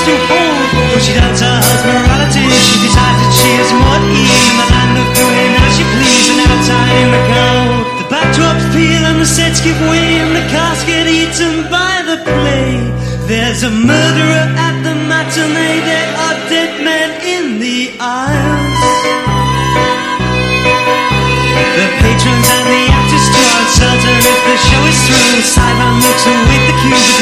To hold When she doubts her house morality She decides that she is more at ease In the land of doing as she please And outside in the cold The backdrops peel and the sets give way And the cast get eaten by the play. There's a murderer at the matinee. There are dead men in the aisles. The patrons and the actors draw shelter if the show is through. Sidon looks await the cue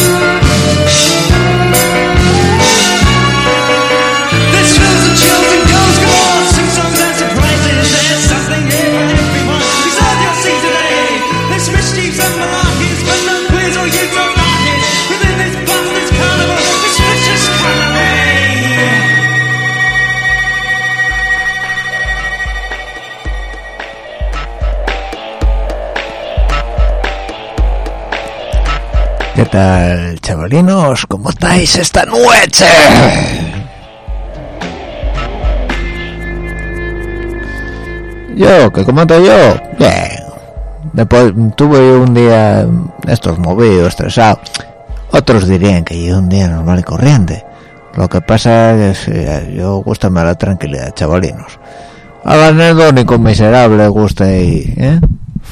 Tal, chavalinos? ¿Cómo estáis esta noche? Yo, ¿qué comento yo? Bien. Después tuve un día estos movidos, estresado. Otros dirían que yo un día normal y corriente. Lo que pasa es que eh, yo gustame la tranquilidad, chavalinos. Al con miserable gusta y, ¿eh?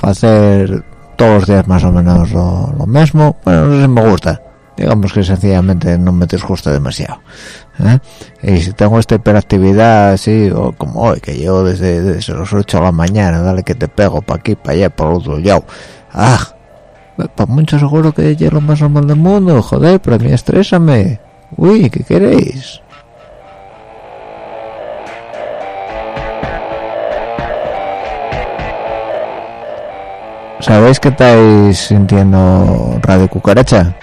Hacer todos los días más o menos lo, lo mismo. Bueno, no sé si me gusta. Digamos que sencillamente no me disgusta demasiado. ¿eh? Y si tengo esta hiperactividad así, o como hoy, que llevo desde, desde los 8 de la mañana, dale que te pego para aquí, para allá, por otro lado. ¡Ah! Para mucho seguro que es lo más normal del mundo, joder, pero a mí estrésame. Uy, ¿qué queréis? ¿Sabéis que estáis sintiendo Radio Cucaracha?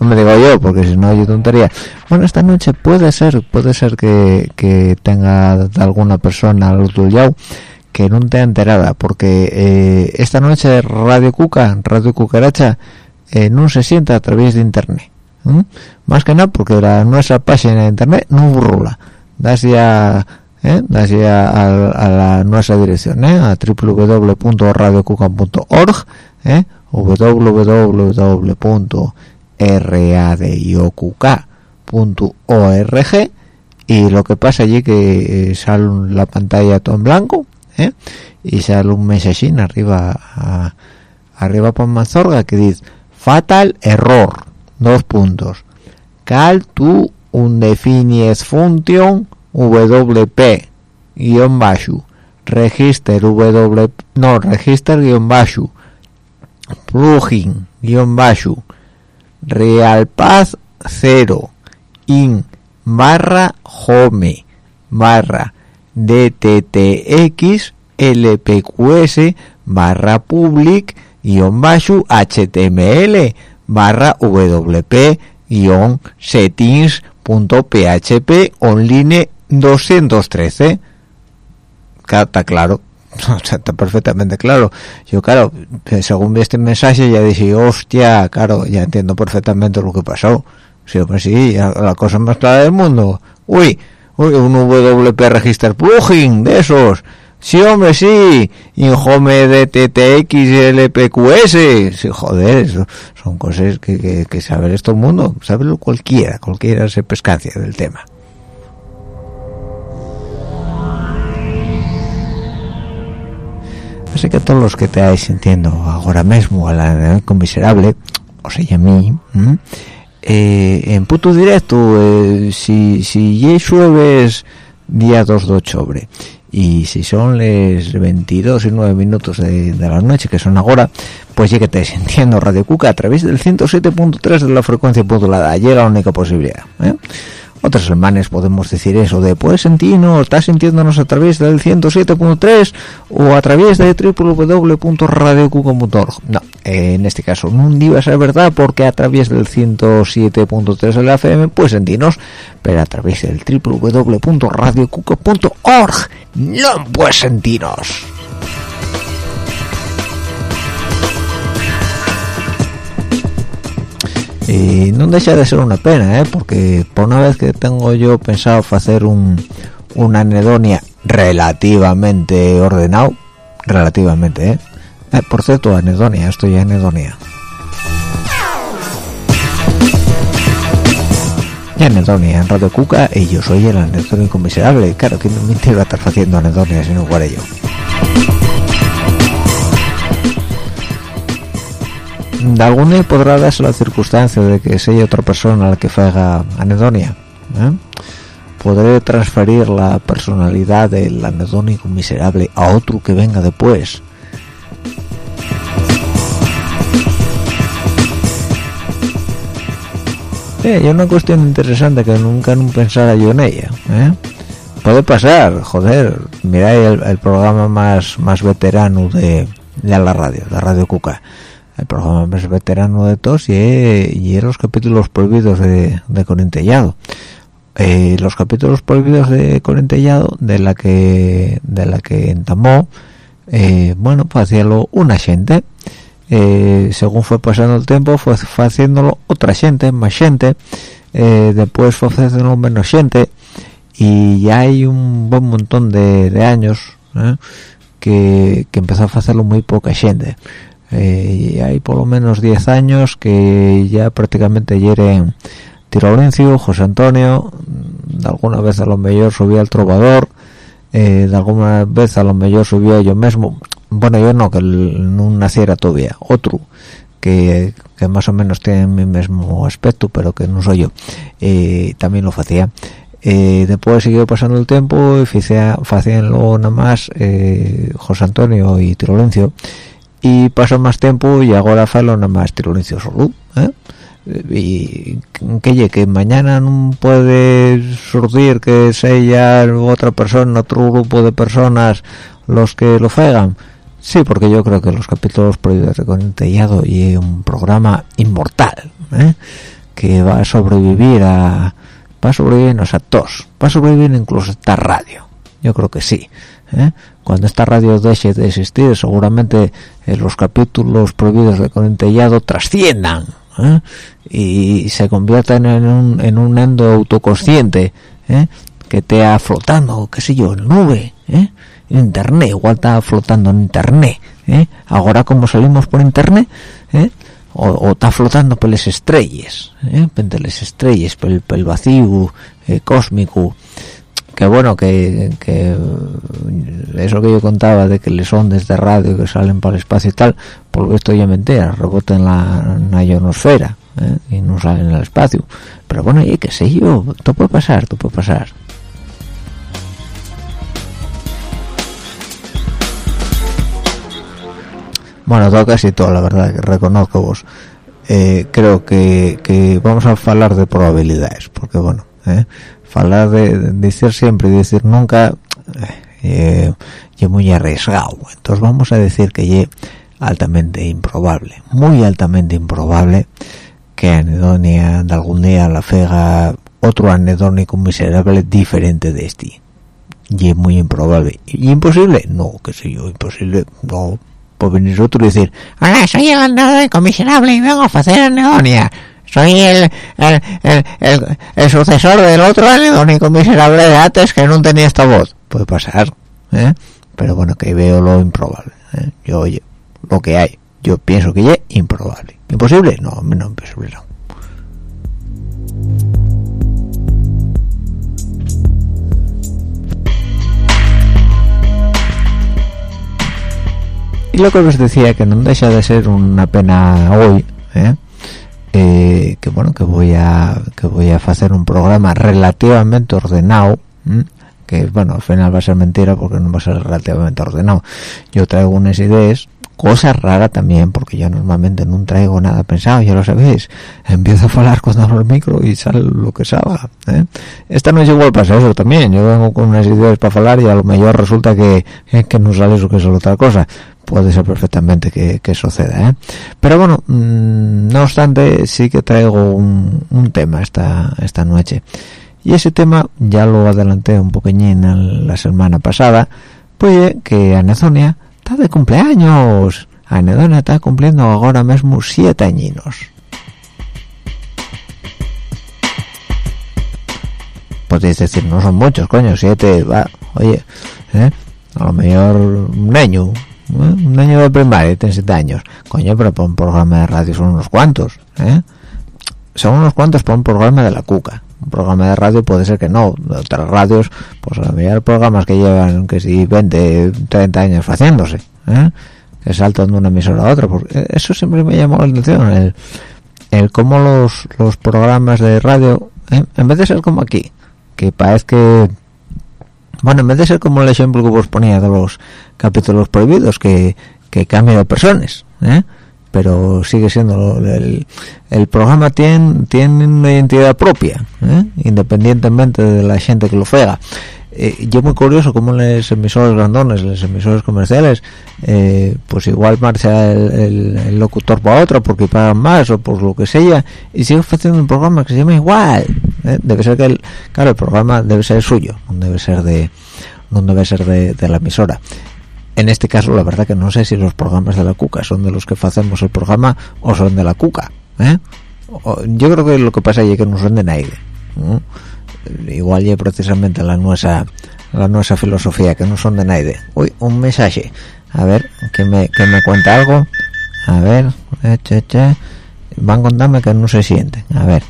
No me digo yo, porque si no, yo tontería. Bueno, esta noche puede ser, puede ser que, que tenga alguna persona al otro lado que no te enterada, porque eh, esta noche Radio Cuca, Radio Cucaracha, eh, no se sienta a través de internet. Más que nada porque la nuestra página de internet no burrula. Das ¿eh? ya a, a nuestra dirección, ¿eh? a www.radiocuca.org, ¿eh? y lo que pasa allí que eh, sale la pantalla todo en blanco ¿eh? y sale un mensajín arriba arriba por Mazorga que dice fatal error dos puntos cal tu un definies función wp guion bajo register w no register guion bajo plugin guion bajo realpaz 0 in barra home barra dttx lpqs barra public guion bajo html barra wp guion settings.php online 213 está claro está perfectamente claro yo claro según vi este mensaje ya dije hostia claro ya entiendo perfectamente lo que pasó Sí, pues sí, la cosa más clara del mundo. Uy, uy, un WP Register Plugin de esos. Sí, hombre, sí. Y un Home de TTX LPQS. Sí, joder, eso son cosas que, que, que sabe esto mundo. Sabe cualquiera, cualquiera se pescancia del tema. Así que todos los que te estáis sintiendo ahora mismo a la miserable, o sea, a mí, eh, en puto directo eh, si si ya jueves día 2 de octubre y si son les 22 y 9 minutos de, la noche que son ahora pues ya que te sintiendo Radio Cuca a través del 107.3 de la frecuencia modulada llega la única posibilidad ¿eh? Otras semanas podemos decir eso de puedes sentirnos, estás sintiéndonos a través del 107.3 o a través de www.radiocuco.org no, en este caso no ser verdad porque a través del 107.3 de la FM puedes sentirnos pero a través del www.radiocuco.org no puedes sentirnos y no deja de ser una pena ¿eh? porque por una vez que tengo yo pensado hacer un, una anedonia relativamente ordenado relativamente ¿eh? eh por cierto anedonia estoy anedonia y anedonia en Radio Cuca y yo soy el anedónico miserable claro que no me iba a estar haciendo anedonia sino por ello de alguna podrá darse la circunstancia de que sea otra persona la que haga anedonia ¿eh? podré transferir la personalidad del anedónico miserable a otro que venga después eh, y una cuestión interesante que nunca no pensara yo en ella ¿eh? puede pasar joder mira el, programa más más veterano de, de la radio la radio cuca el programa más veterano de todos y, y los capítulos prohibidos de, de Corintellado. Eh, los capítulos prohibidos de Corintellado de la que de la que entamó eh, bueno hacíalo una gente. Eh, según fue pasando el tiempo fue haciéndolo otra gente más gente. Después fue haciéndolo menos gente. Y ya hay un buen montón de, años que, que empezó a hacerlo muy poca gente eh, hay por lo menos 10 años que ya prácticamente hieren Tirolencio, José Antonio, de alguna vez a lo mejor subía el trovador, eh, de alguna vez a lo mejor subía yo mismo, bueno yo no, que no naciera todavía, otro, que, que más o menos tiene mi mismo aspecto, pero que no soy yo, eh, también lo hacía. Eh, después siguió pasando el tiempo y hacíanlo nada más eh, José Antonio y Tirolencio y pasó más tiempo y ahora falo nada más Tirolicio solo ¿eh? y que que mañana no puede surgir que sea otra persona otro grupo de personas los que lo fegan sí porque yo creo que los capítulos prohibidos de y un programa inmortal ¿eh? que va a sobrevivir a va a sobrevivir a todos va a sobrevivir incluso a esta radio yo creo que sí ¿eh? cuando esta radio deje de existir seguramente eh, los capítulos prohibidos de Conentellado trasciendan ¿eh? y se conviertan en un, en un endo autoconsciente que te flotando, qué sé yo, en nube, en internet, igual está flotando en internet, ahora como salimos por internet, o, está flotando por las estrellas, ¿eh? las estrellas, por el, vacío eh, cósmico que bueno que, que eso que yo contaba de que les ondas de radio que salen para el espacio y tal por esto ya mentira rebotan en la, ionosfera ¿eh? y no salen al espacio. Pero bueno y qué sé yo todo puede pasar todo puede pasar. Bueno todo casi todo la verdad que reconozco vos. Eh, creo que, que, vamos a hablar de probabilidades porque bueno eh, hablar de, decir siempre y decir nunca eh, es muy arriesgado. Entonces vamos a decir que es altamente improbable muy altamente improbable que anedonia de algún día la fega otro anedónico miserable diferente de este. Y es muy improbable. Y imposible no qué sé yo imposible no. Por venir otro y decir hola soy el anedónico miserable y vengo a hacer anedonia soy el, el, sucesor del otro anedónico miserable de antes que no tenía esta voz puede pasar ¿eh? pero bueno que veo lo improbable ¿eh? yo oye lo que hay yo pienso que es improbable imposible no no imposible no y lo que os decía que no deja de ser una pena hoy ¿eh? Eh, que bueno que voy a que voy a hacer un programa relativamente ordenado que bueno al final va a ser mentira porque no va a ser relativamente ordenado. Yo traigo unas ideas cosa rara también porque yo normalmente no traigo nada pensado ya lo sabéis. Empiezo a hablar cuando abro el micro y sale lo que salga ¿eh? esta noche igual pasa eso también. Yo vengo con unas ideas para hablar y a lo mejor resulta que, que no sale eso que es otra cosa. Puede ser perfectamente que, que suceda ¿eh? pero bueno mm, no obstante sí que traigo un, un, tema esta esta noche. Y ese tema ya lo adelanté un poqueñín la semana pasada. Pues que Anezonia está de cumpleaños. Anedonia está cumpliendo ahora mismo siete añinos. Podéis decir no son muchos coño siete va oye ¿eh? a lo mejor un año un año de primaria tiene siete años. Coño pero para un programa de radio son unos cuantos ¿eh? son unos cuantos para un programa de la cuca un programa de radio puede ser que no otras radios pues a lo programas que llevan que si 20 30 años haciéndose ¿eh? que saltan de una emisora a otra porque eso siempre me llamó la atención el, el cómo los, los programas de radio ¿eh? en vez de ser como aquí que parece que bueno, en vez de ser como el ejemplo que vos ponía de los capítulos prohibidos, que, que cambia de personas, ¿eh? Pero sigue siendo el, el programa tiene, tiene una identidad propia, ¿eh? independientemente de la gente que lo juega eh, yo muy curioso como los emisores grandones, los emisores comerciales, eh, pues igual marcha el, locutor para otro porque pagan más o por lo que sea y sigue haciendo un programa que se llama igual. ¿eh? Debe ser que el, claro, el programa debe ser suyo, no debe ser de, no debe ser de, la emisora. En este caso, la verdad que no sé si los programas de la Cuca son de los que hacemos el programa o son de la Cuca. yo creo que lo que pasa es que no son de nadie igual ya precisamente la nuestra la nuestra filosofía que no son de nadie. Uy un mensaje. A ver que me, que me cuenta algo. A ver eh, van a contarme que no se siente a ver.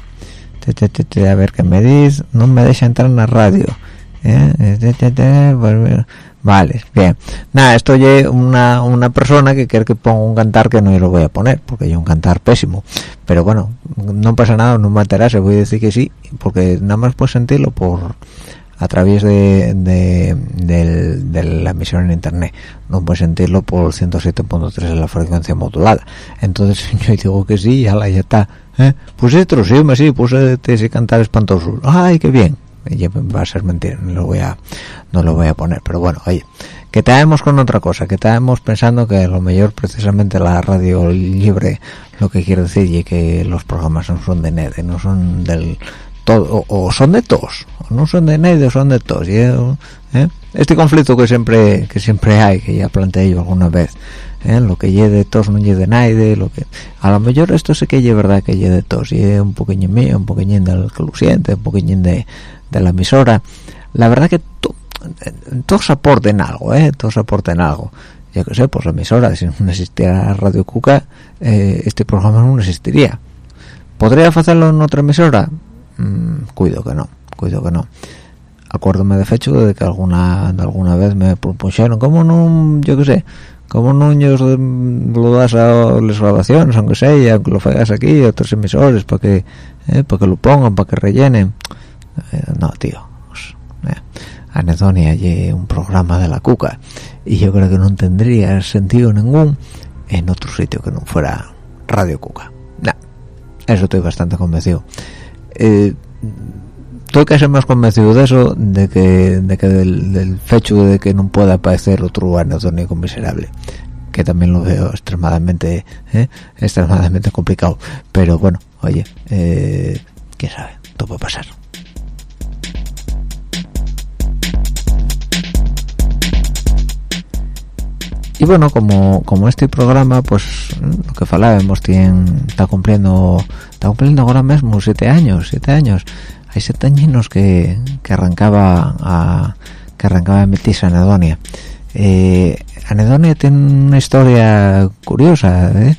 A ver qué me dice. No me deja entrar en la radio. Eh, Vale, bien. Nada, esto es una, una persona que quiere que ponga un cantar que no lo voy a poner, porque hay un cantar pésimo. Pero bueno, no pasa nada, no me se voy a decir que sí, porque nada más puedes sentirlo por a través de, de, la emisión en internet. No puedes sentirlo por 107.3 en la frecuencia modulada. Entonces yo digo que sí, ya, la, ya está. ¿Eh? Pues esto, sí, sí, puse ese cantar espantoso. ¡Ay, qué bien! Va a ser mentira no lo voy a no lo voy a poner pero bueno oye que traemos con otra cosa que traemos pensando que lo mejor precisamente la radio libre lo que quiere decir y que los programas no son de NED no son del todo o, son de todos no son de NED o son de todos ¿eh? este conflicto que siempre que siempre hay que ya planteé yo alguna vez ¿eh? lo que lleve de todos no lleve de nadie lo que a lo mejor esto sé que es verdad que lleve de todos y un poquillo mío un poquillo del que lo siente un poquillo de de la emisora. La verdad que todos aporten algo eh todos aporten algo. Yo que sé pues la emisora si no existiera Radio Cuca eh, este programa no existiría. Podría hacerlo en otra emisora mm, cuido que no cuido que no. Acuérdome de fecho de que alguna de alguna vez me propusieron como no yo qué sé como no lo das a las grabaciones aunque sea aunque lo hagas aquí a otros emisores para que eh, para que lo pongan para que rellenen no tío. Pues, eh, anedonia y un programa de la cuca. Y yo creo que no tendría sentido ningún en otro sitio que no fuera Radio Cuca. Nah, eso estoy bastante convencido. Eh, estoy casi más convencido de eso de que, de que del, del, de que no pueda aparecer otro anedónico miserable que también lo veo extremadamente ¿eh? extremadamente complicado. Pero bueno oye eh, quién sabe todo puede pasar y bueno como como este programa pues lo que falábamos tiene está cumpliendo está cumpliendo ahora mismo siete años siete años. Hay siete añinos que, que arrancaba a que arrancaba a emitirse Anedonia. Eh, Anedonia tiene una historia curiosa ¿eh?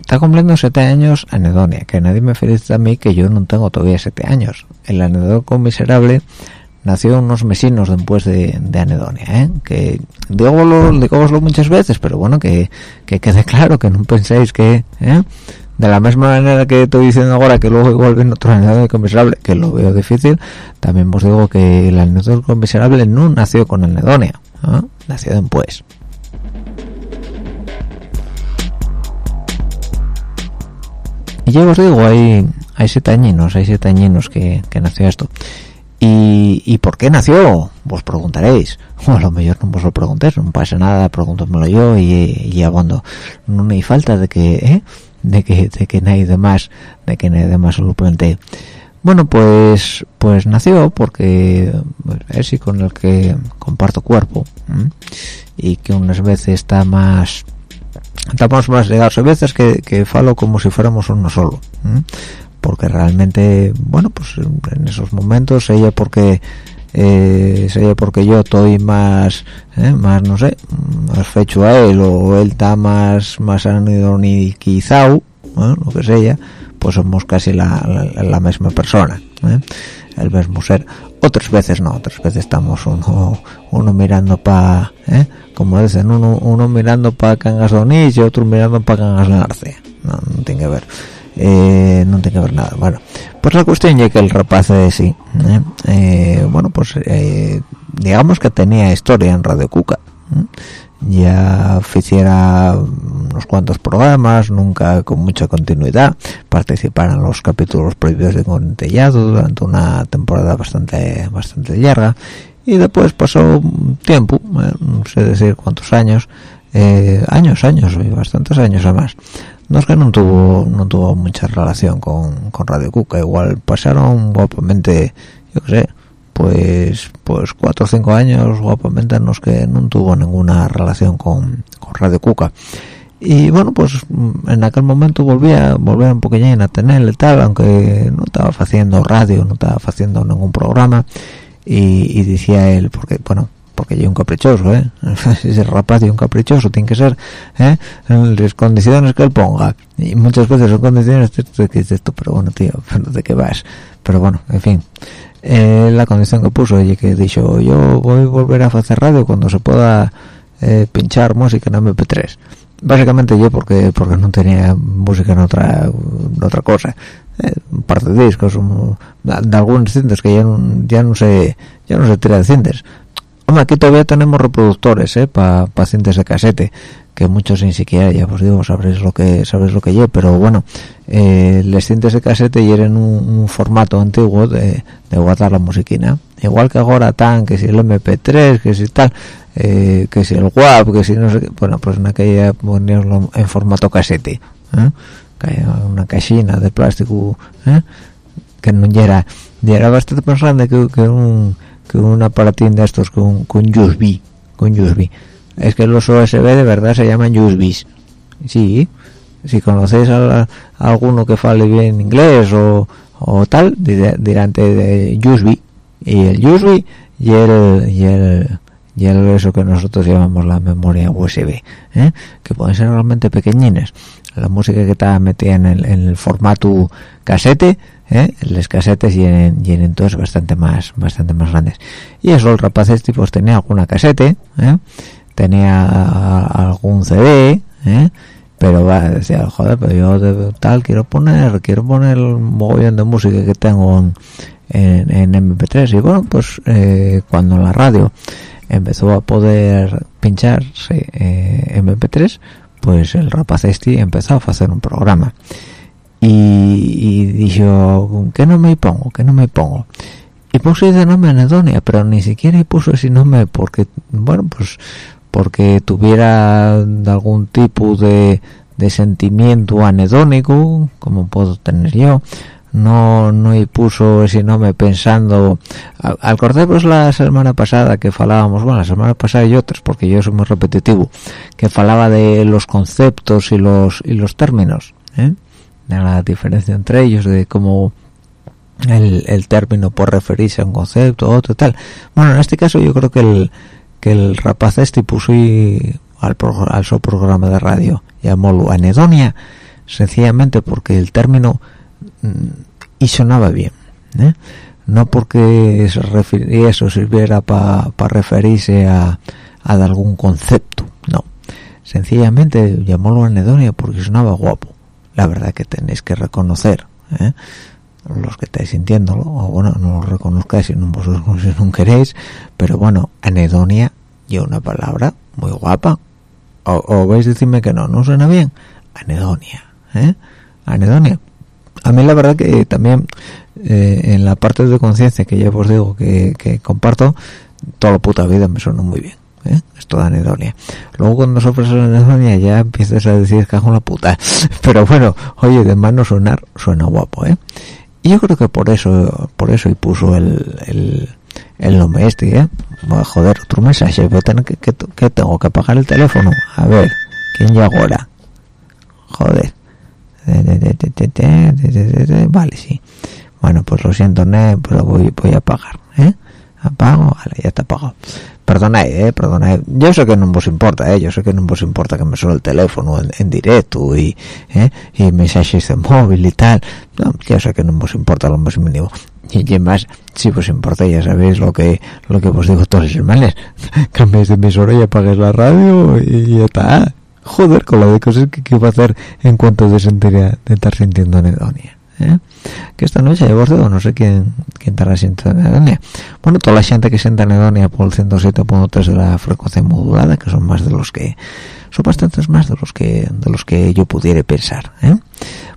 está cumpliendo siete años Anedonia que nadie me felicita a mí que yo no tengo todavía siete años. El anedónico miserable nació unos mesinos después de, de Anedonia, ¿eh? que digo lo, muchas veces, pero bueno, que, que quede claro, que no penséis que, ¿eh? de la misma manera que estoy diciendo ahora que luego igual viene otro anedónico miserable, que lo veo difícil, también os digo que el anedónico miserable no nació con Anedonia, ¿eh? nació después. Y yo os digo, hay, hay siete añinos, hay siete añinos que, que nació esto. ¿Y, ¿Y por qué nació? Vos preguntaréis. O a lo mejor no vos lo preguntéis, no pasa nada, pregúntamelo yo y, y abondo. No hay falta de que, ¿eh? de que, de que nadie de más, de que nadie de más lo plantee. Bueno, pues, pues nació porque es y con el que comparto cuerpo y que unas veces está más, estamos más ligados a veces que, que falo como si fuéramos uno solo. Porque realmente bueno pues en esos momentos ella porque eh, ella porque yo estoy más eh, más no sé más fecho a él o él está más más anidonizado ¿eh? lo que sea pues somos casi la, la, la misma persona ¿eh? el mismo ser otras veces no otras veces estamos uno uno mirando para ¿eh? como dicen uno uno mirando para Cangas Donís y otro mirando para Cangas Narce no, no tiene que ver eh, no tiene que ver nada bueno. Pues la cuestión es que el rapaz de sí ¿eh? Eh, bueno pues eh, digamos que tenía historia en Radio Cuca ya hiciera unos cuantos programas nunca con mucha continuidad. Participar en los capítulos previos de Contellado durante una temporada bastante bastante larga. Y después pasó tiempo no sé decir cuántos años años años bastantes años además no es que no tuvo no tuvo mucha relación con, con Radio Cuca. Igual pasaron guapamente yo qué sé pues pues cuatro o cinco años guapamente en los que no tuvo ninguna relación con, con Radio Cuca. Y bueno pues en aquel momento volvía volvía un poquillín a tener y tal aunque no estaba haciendo radio no estaba haciendo ningún programa. Y, y decía él porque bueno porque yo un caprichoso, ¿eh? ese rapaz y un caprichoso tiene que ser ¿eh? las condiciones que él ponga. Y muchas veces son condiciones que dices esto pero bueno tío de qué vas pero bueno en fin. Eh, la condición que puso y que dicho yo voy a volver a hacer radio cuando se pueda eh, pinchar música en MP3 básicamente yo porque porque no tenía música en otra en otra cosa. Eh, un par de discos un, de algunos cintas que ya no, ya no sé ya no se tira de cintas Hombre, aquí todavía tenemos reproductores, ¿eh? Para pacientes de casete, que muchos ni siquiera, ya os digo, sabréis lo que sabréis lo que lleve, pero bueno, eh, les cintas de casete y eran un, un, formato antiguo de, guardar la musiquina. Igual que ahora tan, que si el MP3, que si tal, eh, que si el WAP, que si no sé qué, bueno, pues en aquella poníamos en formato casete, ¿eh? una caixina de plástico, ¿eh? que no era, era bastante más grande que, que un que un aparatín de estos con, con USB con USB es que los USB de verdad se llaman USBs sí si conocéis a, alguno que fale bien inglés o, o tal dirán de USB y el USB y el, y el y el eso que nosotros llamamos la memoria USB ¿eh? que pueden ser realmente pequeñines. La música que está metida en el, en el formato casete ¿eh? las casetes llenen, llenen todos bastante más bastante más grandes y eso el rapaz este pues tenía alguna casete ¿eh? tenía algún CD ¿eh? pero va decía joder pero yo tal quiero poner quiero poner el mogollón de música que tengo en, en, MP3 y bueno pues eh, cuando la radio empezó a poder pincharse en MP3 pues el rapaz este empezó a hacer un programa y, dijo ¿qué no me pongo? ¿qué no me pongo? y puse ese nombre anedonia pero ni siquiera puso ese nombre porque bueno pues porque tuviera algún tipo de, de sentimiento anedónico como puedo tener yo no no y puso ese nombre pensando acordemos la semana pasada que falábamos bueno la semana pasada y otras porque yo soy muy repetitivo que falaba de los conceptos y los y los términos ¿eh? De la diferencia entre ellos de cómo el, el término puede referirse a un concepto otro tal. Bueno en este caso yo creo que el que el rapaz este puso al, al su programa de radio llamólo anedonia sencillamente porque el término y sonaba bien ¿eh? no porque se eso sirviera para referirse a, a algún concepto no. Sencillamente llamólo anedonia porque sonaba guapo la verdad que tenéis que reconocer ¿eh? los que estáis sintiéndolo o bueno no lo reconozcáis si no, si no queréis pero bueno anedonia y una palabra muy guapa o, vais a decirme que no no suena bien anedonia ¿eh? anedonia a mí la verdad que también eh, en la parte de conciencia que ya os digo que, comparto toda la puta vida me suena muy bien ¿eh? esto de anedonia luego cuando soplas anedonia ya empiezas a decir que hago la puta pero bueno oye de mano sonar suena guapo ¿eh? y yo creo que por eso por eso y puso el, el, el nombre este ¿eh? joder otro mensaje voy a tener que, que, tengo que apagar el teléfono a ver quién ya ahora joder vale sí bueno pues lo siento ¿no? pero voy, voy a apagar ¿eh? apago vale ya está apagado perdonad eh perdonad yo sé que no os importa eh yo sé que no os importa que me suene el teléfono en, directo y ¿eh? y mensajes de móvil y tal. No, yo sé que no os importa lo más mínimo. Y además si os importa ya sabéis lo que lo que os digo todos los semanas cambiéis de emisora y apaguéis la radio y ya está. Joder con lo de cosas que, que iba a hacer en cuanto de, sentir, de estar sintiendo anedonia ¿eh? que esta noche vos digo no sé quién quién estará sintiendo anedonia bueno toda la gente que siente anedonia por el 107.3 de la frecuencia modulada que son más de los que son bastantes más de los que de los que yo pudiera pensar ¿eh?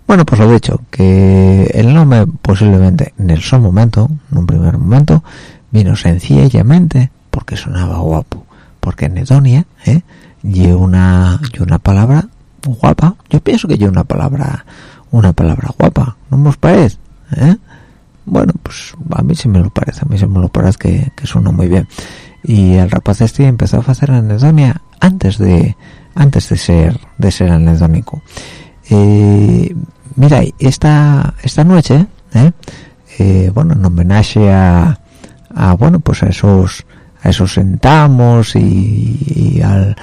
bueno pues lo dicho que el nombre posiblemente en el son momento en un primer momento vino sencillamente porque sonaba guapo porque anedonia ¿eh? y una y una palabra guapa yo pienso que yo una palabra una palabra guapa no os parece ¿Eh? bueno pues a mí sí me lo parece a mí sí me lo parece que, que suena muy bien y el rapaz este empezó a hacer anedonia antes de antes de ser de ser anedónico eh, mira esta esta noche ¿eh? eh, bueno en homenaje a, a bueno pues a esos a eso sentamos y, al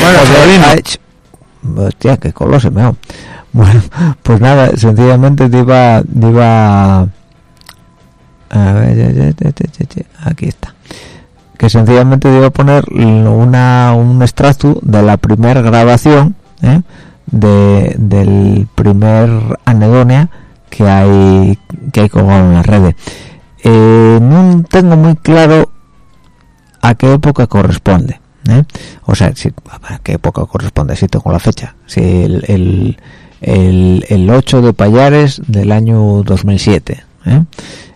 bueno hostia que color se me bueno pues nada sencillamente te iba iba a ver aquí está que sencillamente iba a poner una un extracto de la primera grabación ¿eh? de, del primer anedonia que hay que hay en las redes eh, no tengo muy claro a qué época corresponde ¿eh? o sea si, a qué época corresponde si tengo la fecha si el, el, el, el 8 de Payares del año 2007 ¿eh?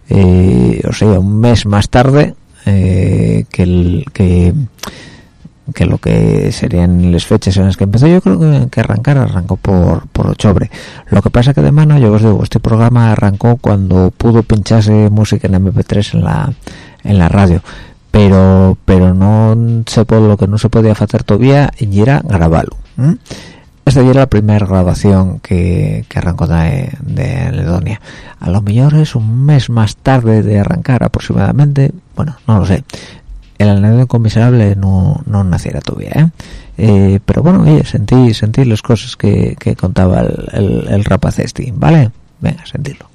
Eh, o sea un mes más tarde que el que que lo que serían las fechas en las que empezó yo creo que, que arrancar arrancó por por octubre. Lo que pasa que de mano yo os digo este programa arrancó cuando pudo pincharse música en MP3 en la en la radio. Pero pero no se puede lo que no se podía hacer todavía y era grabarlo esta ya era la primera grabación que, que arrancó de, de Ledonia. A lo mejor es un mes más tarde de arrancar aproximadamente. Bueno no lo sé. El anécdota miserable no, no naciera todavía ¿eh? Eh, pero bueno oye sentí sentí las cosas que, que contaba el, el, el rapaz este vale venga sentirlo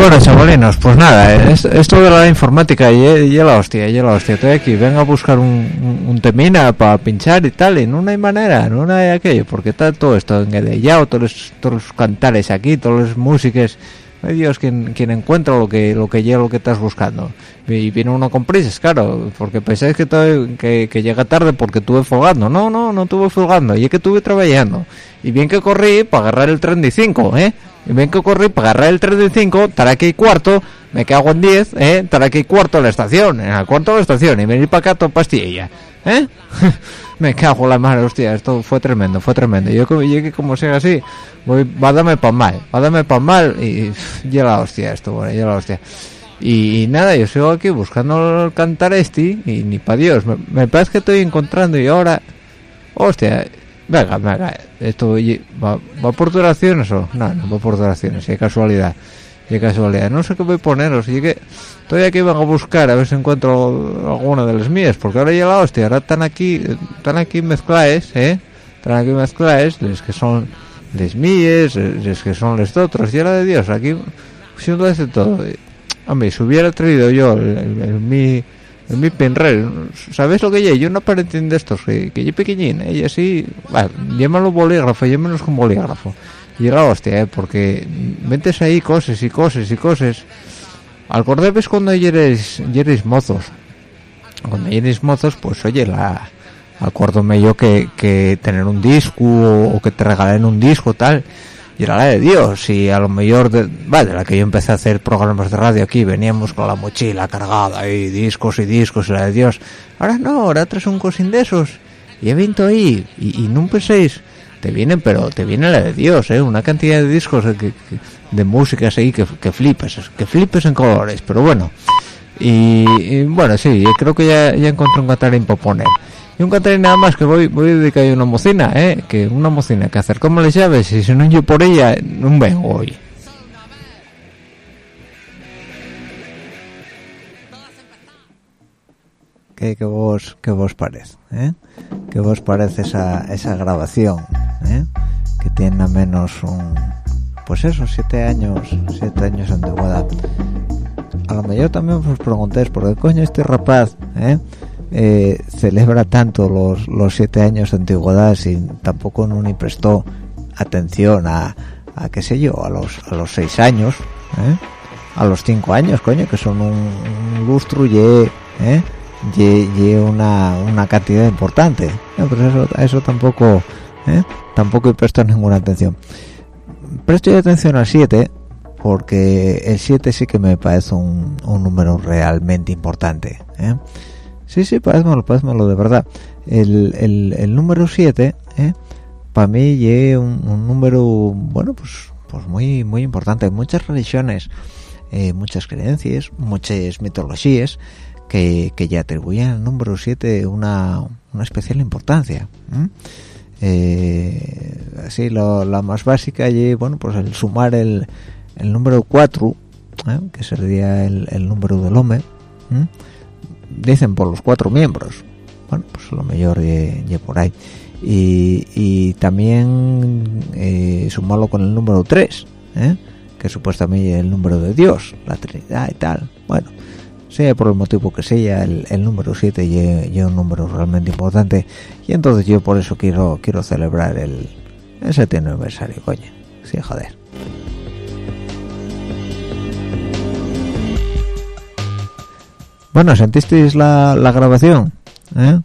Bueno, chavalinos, pues nada, esto de la informática y, la hostia, y la hostia. Estoy aquí, vengo a buscar un, un, temina para pinchar y tal, y no hay manera, no hay aquello, porque está todo esto ya todos los, todos los cantares aquí, todas las músicas Ay Dios, quien, quien encuentra lo que lo que llega lo que estás buscando. Y viene uno con prisas, claro, porque pensáis que, que, que, llega tarde porque estuve folgando. No, no, no estuve folgando, y es que estuve trabajando. Y bien que corrí para agarrar el 35, ¿eh? Y bien que corrí para agarrar el 35, estar aquí y cuarto, me cago en 10, ¿eh? Estar aquí y cuarto la estación, en el cuarto a la estación, y venir para acá todo pastilla, ¿eh? me cago en la madre, hostia, esto fue tremendo, fue tremendo. Yo llegué como sea así, voy, a darme pan mal, va a darme pan mal y ya la hostia esto, bueno, ya la hostia. Y, nada, yo sigo aquí buscando el cantar este y ni para Dios, me, parece que estoy encontrando y ahora, hostia, venga, venga, esto va, va por duraciones o no, no va por duraciones, hay casualidad, hay casualidad, no sé qué voy a poneros, y que Estoy aquí vengo a buscar a ver si encuentro alguna de las mías, porque ahora ya la hostia, ahora están aquí, están aquí mezclaes, ¿eh? Están aquí mezclaes, les que son les mías, les que son les otros, y ahora de Dios, aquí siendo de todo. Hombre, si hubiera traído yo el mi pinrel, ¿sabes lo que yo? Yo no parentín de estos, que, yo pequeñín, ¿eh? y así, bueno, llámalo bolígrafo, llámenos con bolígrafo. Y la hostia, ¿eh? porque metes ahí cosas y cosas y cosas Acordébis cuando eres, eres mozos. Cuando eres mozos, pues oye, la acuérdome yo que, que tener un disco o, que te regalen un disco tal y era la de Dios y a lo mejor de, vale, la que yo empecé a hacer programas de radio aquí veníamos con la mochila cargada y discos y discos y la de Dios ahora no, ahora traes un cosín de esos y he visto ahí y, y no penséis te vienen pero te viene la de Dios ¿eh? una cantidad de discos de música así que, que flipes, que flipes en colores, pero bueno. Y, bueno, sí, creo que ya, ya encontré un Catarín para poner. Y un Catarín nada más que voy, voy a dedicar a una mocina, ¿eh? Que una mocina que hacer como les llaves y si no yo por ella, no vengo hoy. ¿Qué, qué vos, qué vos parece? ¿eh? ¿Qué vos parece esa, esa grabación? ¿eh? Que tiene al menos un pues eso, siete años, siete años de antigüedad. A lo mejor también os preguntéis, ¿por qué coño este rapaz eh, eh, celebra tanto los, los siete años de antigüedad sin tampoco no ni prestó atención a, a qué sé yo, a los, a los seis años, eh, a los cinco años, coño, que son un, lustro y, y, una, una cantidad importante. pero eso, eso tampoco, tampoco he prestado ninguna atención presto atención al 7 porque el 7 sí que me parece un, número realmente importante. ¿eh? Sí, sí, parece lo de verdad. El, el, número 7, ¿eh? para mí es un, número, bueno, pues, pues muy, muy importante. Muchas religiones, eh, muchas creencias, muchas mitologías que, que ya atribuyen al número 7 una, una especial importancia eh, así la más básica y bueno pues el sumar el, el número 4 ¿eh? que sería el, el, número del hombre dicen por los cuatro miembros. Bueno pues lo mejor y, por ahí. Y, y también eh, sumarlo con el número 3 ¿eh? que supuestamente es el número de Dios la Trinidad y tal. Bueno sea por el motivo que sea el, número 7 y, un número realmente importante. Y entonces yo por eso quiero quiero celebrar el, el séptimo aniversario coño. Sí joder bueno sentisteis la, la grabación ¿Eh?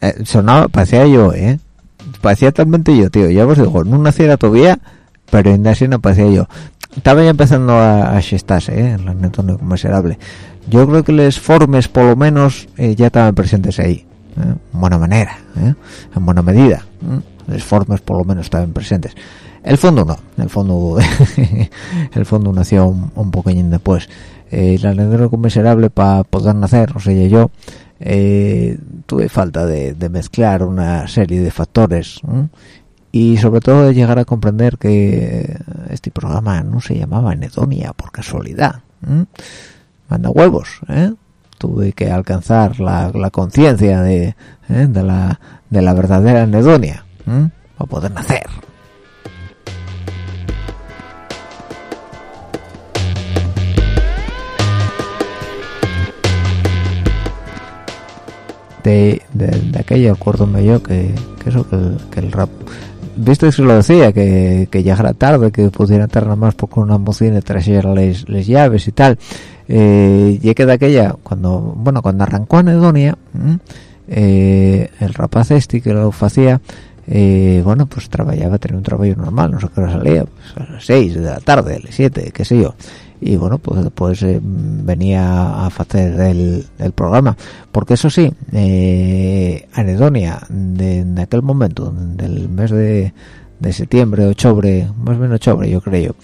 ¿Eh? sonaba parecía yo eh parecía talmente yo tío ya os digo no naciera todavía pero en así no parecía yo estaba ya empezando a, a ¿eh? en la neto miserable yo creo que les formes por lo menos eh, ya estaban presentes ahí ¿eh? en buena manera ¿eh? en buena medida les formes por lo menos estaban presentes el fondo no el fondo el fondo nació un, un después la anécdota miserable para poder nacer o sea yo tuve falta de, mezclar una serie de factores y sobre todo de llegar a comprender que este programa no se llamaba Anedonia por casualidad manda huevos ¿eh? tuve que alcanzar la, conciencia de, ¿eh? de, la, de la verdadera anedonia para poder nacer de, de, aquella acuérdome yo que, que eso que el, que el rap viste que lo decía que, que ya era tarde que pudiera entrar nada más porque una mocina trajera las, las llaves y tal eh, y que de aquella cuando bueno cuando arrancó Anedonia eh, el rapaz este que lo hacía eh, bueno pues trabajaba tenía un trabajo normal no sé qué hora salía pues a las 6 de la tarde a las 7 qué sé yo y bueno pues después eh, venía a hacer el, el, programa. Porque eso sí eh, Anedonia de, aquel momento del mes de, de septiembre octubre más menos octubre yo creo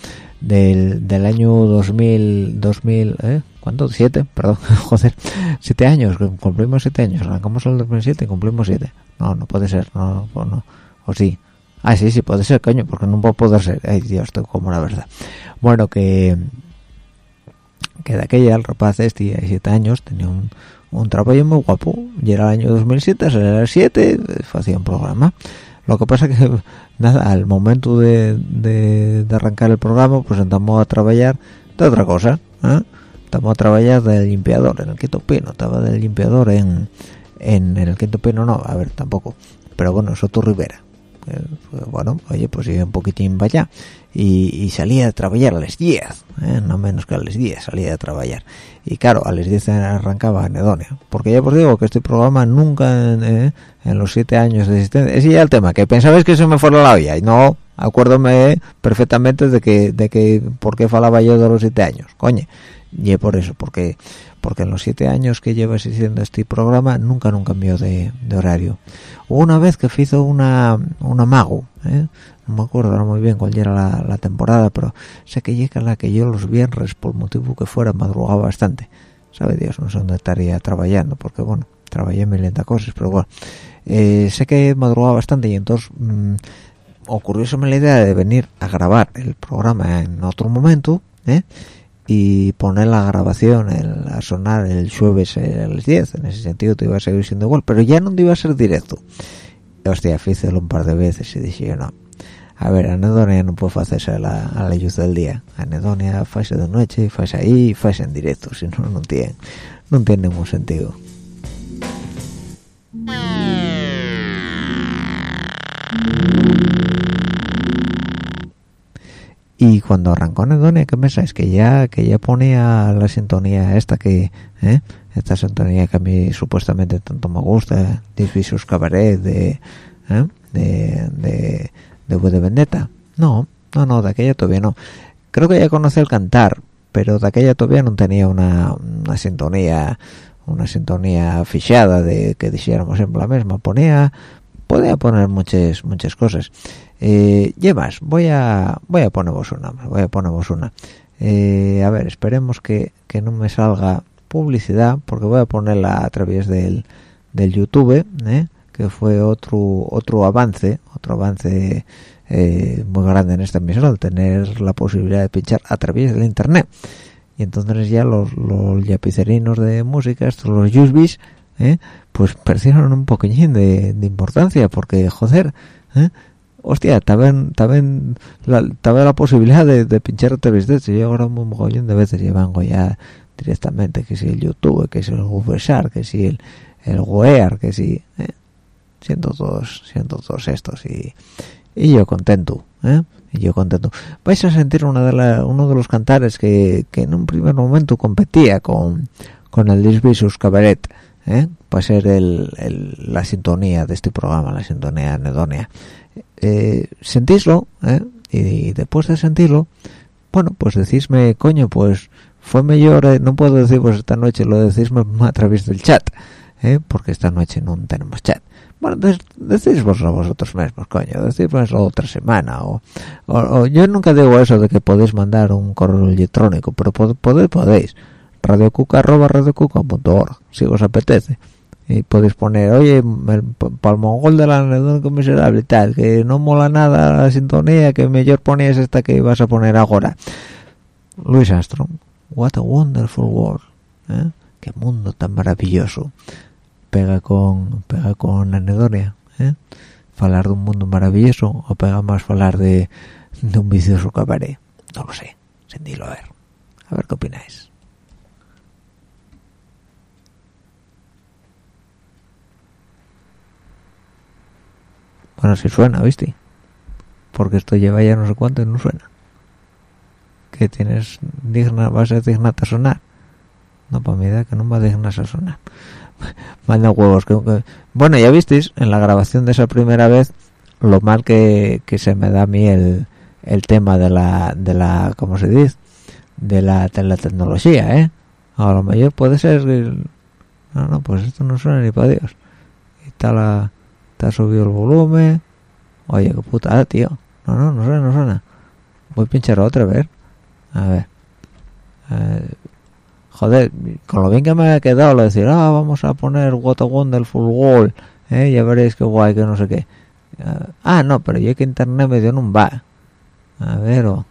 del, del año 2000 2000 ¿eh? ¿cuánto? siete perdón joder siete años cumplimos siete años arrancamos el 2007 y cumplimos siete. No no puede ser no no o sí. Ah sí sí puede ser coño porque no puede poder ser. Ay dios estoy como la verdad. Bueno que que de aquella el rapaz este de siete años tenía un, un trabajo muy guapo. Y era el año 2007 era el 7 hacía un programa. Lo que pasa que nada al momento de, de, arrancar el programa pues entramos a trabajar de otra cosa ¿eh? estamos a trabajar del limpiador en el quinto pino estaba del limpiador en, en, el quinto pino no a ver tampoco. Pero bueno Soto Rivera. Eh, bueno oye pues iba un poquitín para allá y, y, salía a trabajar a las 10 ¿eh? no menos que a las 10 salía a trabajar y claro a las 10 arrancaba Anedonia porque ya os digo que este programa nunca ¿eh? en los 7 años de existencia ese ya el tema que pensabais que se me fuera la olla y no acuérdome perfectamente de que de que por qué falaba yo de los 7 años coño y por eso porque porque en los siete años que lleva existiendo este programa nunca nunca cambió de, de horario hubo una vez que hizo una una mago ¿eh? no me acuerdo ahora muy bien cuál era la, temporada pero sé que llega la que yo los viernes por motivo que fuera madrugaba bastante sabe Dios no sé dónde estaría trabajando porque bueno trabajé en mil cosas pero bueno eh, sé que madrugaba bastante y entonces mmm, ocurrióseme la idea de venir a grabar el programa en otro momento ¿eh? Y poner la grabación el, a sonar el jueves a las 10 en ese sentido te iba a seguir siendo igual pero ya no iba a ser directo. Hostia fíjelo un par de veces y dije yo no a ver anedonia no puedo hacerse a la, a la luz del día. Anedonia fase de noche fase ahí fase en directo si no no tiene no tiene ningún sentido y cuando arrancó Anedonia qué pensáis que ya que ya ponía la sintonía esta que ¿eh? esta sintonía que a mí supuestamente tanto me gusta Disvisus Cabaret de, ¿eh? de de de V de Vendetta no no no de aquella todavía no creo que ya conocí el cantar pero de aquella todavía no tenía una, una sintonía una sintonía fichada de que dijéramos siempre la misma ponía podía poner muchas muchas cosas eh, llevas voy a voy a poneros una voy a poneros una eh, a ver esperemos que, que, no me salga publicidad porque voy a ponerla a través del, del youtube ¿eh? que fue otro otro avance otro avance eh, muy grande en esta emisión tener la posibilidad de pinchar a través del internet y entonces ya los, los yapicerinos de música estos los USBs ¿eh? Pues perdieron un poquillín de, de importancia porque joder ¿eh? hostia, también también la, la posibilidad de, de pinchar de yo ahora un mogollón de veces llevango ya directamente que si el YouTube, que si el Google que si el, el Wear, que si ¿eh? siento todos, siento todos estos y, y yo contento, ¿eh? Y yo contento. Vais a sentir una de la, uno de los cantares que, que en un primer momento competía con, con el Disvisus Cabaret, ¿eh? para ser el, el, la sintonía de este programa, la sintonía anedonia eh, sentíslo ¿eh? y después de sentirlo bueno pues decísme coño pues fue mejor eh, no puedo decir pues esta noche lo decísme a través del chat ¿eh? porque esta noche no tenemos chat bueno decís vosotros mismos coño decís otra semana o, o, o, yo nunca digo eso de que podéis mandar un correo electrónico pero podéis podéis radiocuca arroba radiocuca.org si os apetece. Y podéis poner oye el de la anedónico miserable tal que no mola nada la sintonía que mejor ponías esta que vas a poner ahora. Luis Armstrong what a wonderful world ¿eh? qué mundo tan maravilloso pega con pega con anedonia ¿eh? falar de un mundo maravilloso o pega más falar de, de un vicioso cabaret. No lo sé sentilo a ver. A ver qué opináis Bueno, si suena, ¿viste? Porque esto lleva ya no sé cuánto y no suena. Que tienes digna, vas a digna a sonar. No, para mi idea que no va dignas a sonar. Manda huevos. Que, Bueno, ya visteis en la grabación de esa primera vez lo mal que, que se me da a mí el, el tema de la, de la, ¿cómo se dice? De la, de la tecnología, ¿eh? A lo mejor puede ser... No, no, pues esto no suena ni para Dios. Y está la... Está subido el volumen. Oye, qué putada, tío. No, no, no suena, no suena. Voy a pinchar otra vez. A ver. Eh, joder, con lo bien que me ha quedado lo de decir, ah, vamos a poner What a Wonderful World, ¿eh? ya veréis qué guay, que no sé qué. Uh, ah, no, pero yo que internet me dio en un. A ver, oh.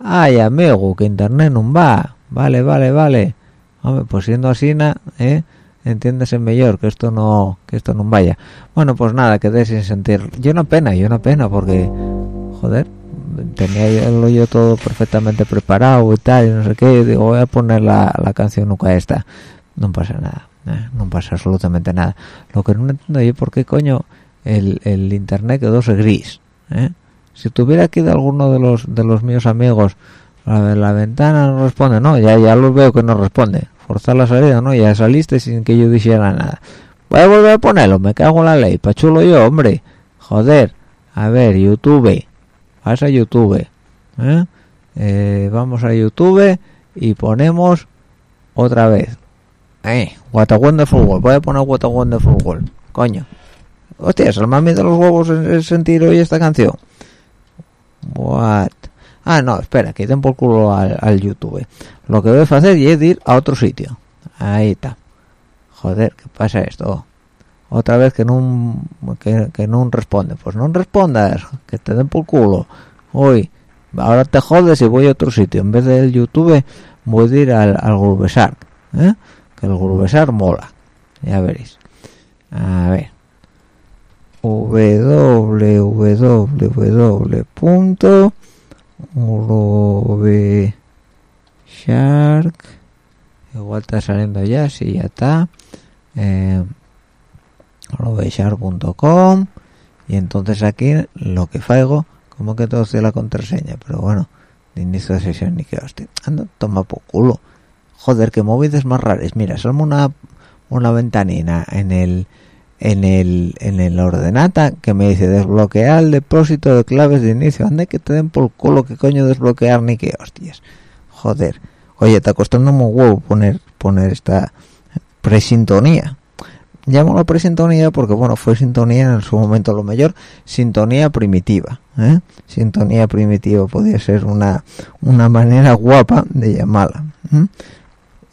ay, amigo, que internet no va. Vale, vale, vale. Hombre, pues siendo así, ¿eh? Entiéndese mejor que esto no que esto no vaya bueno pues nada quedé sin sentir yo una pena yo una pena porque joder tenía yo todo perfectamente preparado y tal y no sé qué digo voy a poner la, la canción nunca esta no pasa nada ¿eh? no pasa absolutamente nada lo que no entiendo yo por qué coño el, el internet quedó gris ¿eh? si tuviera aquí de alguno de los de los míos amigos la, la ventana no responde no ya ya lo veo que no responde forzar la salida, ¿no? Ya saliste sin que yo dijera nada. Voy a volver a ponerlo, me cago en la ley, pachulo yo, hombre. Joder. A ver, YouTube. Vas a YouTube. ¿eh? Eh, vamos a YouTube y ponemos otra vez. Eh, What a Wonderful. Voy a poner What a Wonderful World. Coño. Hostia, el mami de los huevos en sentir hoy esta canción. What? Ah, no, espera, que den por culo al, al, YouTube. Lo que voy a hacer es ir a otro sitio. Ahí está. Joder, ¿qué pasa esto? Otra vez que no, que, que no responde. Pues no respondas, que te den por culo. Hoy, ahora te jodes y voy a otro sitio. En vez del YouTube, voy a ir al, al Grubesar. ¿eh? Que el Grubesar mola. Ya veréis. A ver. www. Robe Shark. Igual está saliendo ya sí ya está. Eh, robeshark.com y entonces aquí lo que faigo como que todo sea la contraseña pero bueno de inicio de sesión ni que hostia. Anda toma por culo. Joder que móviles más raros mira salmo una una ventanina en el en el en el ordenata que me dice desbloquear el depósito de claves de inicio. Ande que te den por culo que coño desbloquear ni qué hostias. Joder. Oye está costando un huevo poner poner esta presintonía. Llamo presintonía porque bueno fue sintonía en su momento lo mejor. Sintonía primitiva ¿eh? sintonía primitiva podía ser una una manera guapa de llamarla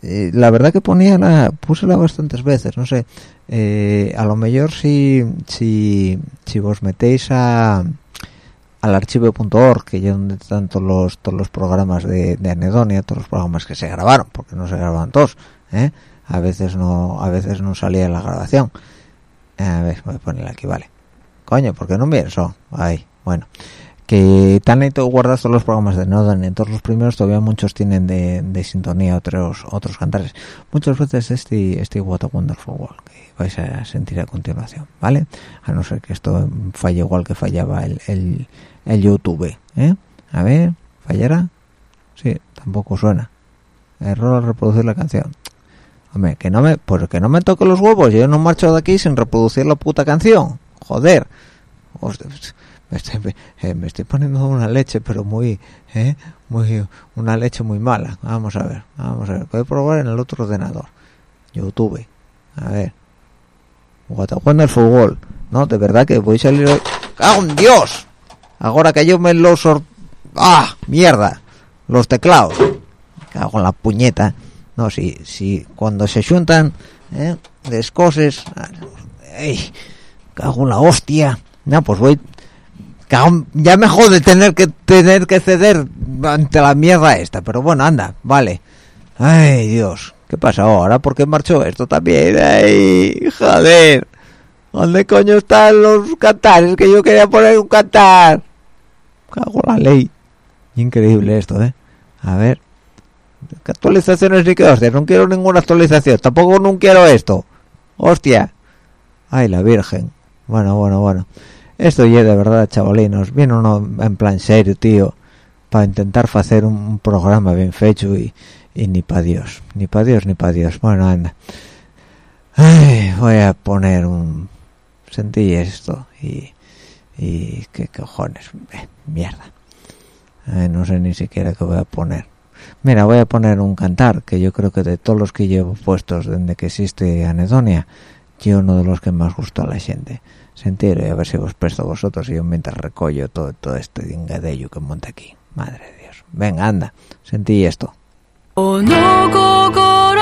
¿eh? la verdad que ponía la púsela bastantes veces no sé eh, a lo mejor si, si, si vos metéis a al archivo.org que es donde están todos los todos los programas de, de, anedonia todos los programas que se grabaron porque no se graban todos ¿eh? a veces no a veces no salía la grabación. A ver voy a ponerla aquí vale. Coño porque no me eso ahí bueno que tan neto guardas todos los programas de Nodan. En todos los primeros todavía muchos tienen de, de sintonía otros otros cantares muchas veces este este What a Wonderful World que vais a sentir a continuación vale a no ser que esto falle igual que fallaba el, el, el YouTube ¿eh? a ver fallará sí tampoco suena. Error al reproducir la canción. Hombre que no me pues que no me toque los huevos. Yo no marcho de aquí sin reproducir la puta canción. Joder me estoy, eh, me estoy poniendo una leche pero muy eh, muy una leche muy mala. Vamos a ver vamos a ver. Voy a probar en el otro ordenador. YouTube. A ver. A Wonderful World no de verdad que voy a salir hoy. ¡cago en Dios! ahora que yo me los ¡ah! mierda los teclados. Cago en la puñeta. No si si cuando se juntan eh, las cosas ¡ay! cago en la hostia. No pues voy ya me jode tener que tener que ceder ante la mierda esta pero bueno anda vale. Ay dios qué pasa ahora por qué marchó esto también ay joder. Dónde coño están los cantares que yo quería poner un cantar cago la ley. Increíble esto eh a ver. ¿Qué actualizaciones ni que hostia no quiero ninguna actualización. Tampoco no quiero esto. Hostia. Ay la virgen. Bueno bueno bueno esto ya de verdad chavalinos viene uno en plan serio tío para intentar hacer un, programa bien fecho y, ni para Dios ni para Dios ni para Dios. Bueno anda. Voy a poner un sentí esto y y qué cojones eh, mierda. No sé ni siquiera qué voy a poner. Mira voy a poner un cantar que yo creo que de todos los que llevo puestos desde que existe anedonia yo uno de los que más gustó a la gente sentir y a ver si vos presto vosotros y yo mientras recollo todo, todo este dingadello que monta aquí. Madre de Dios. Venga anda sentí esto. ¿Qué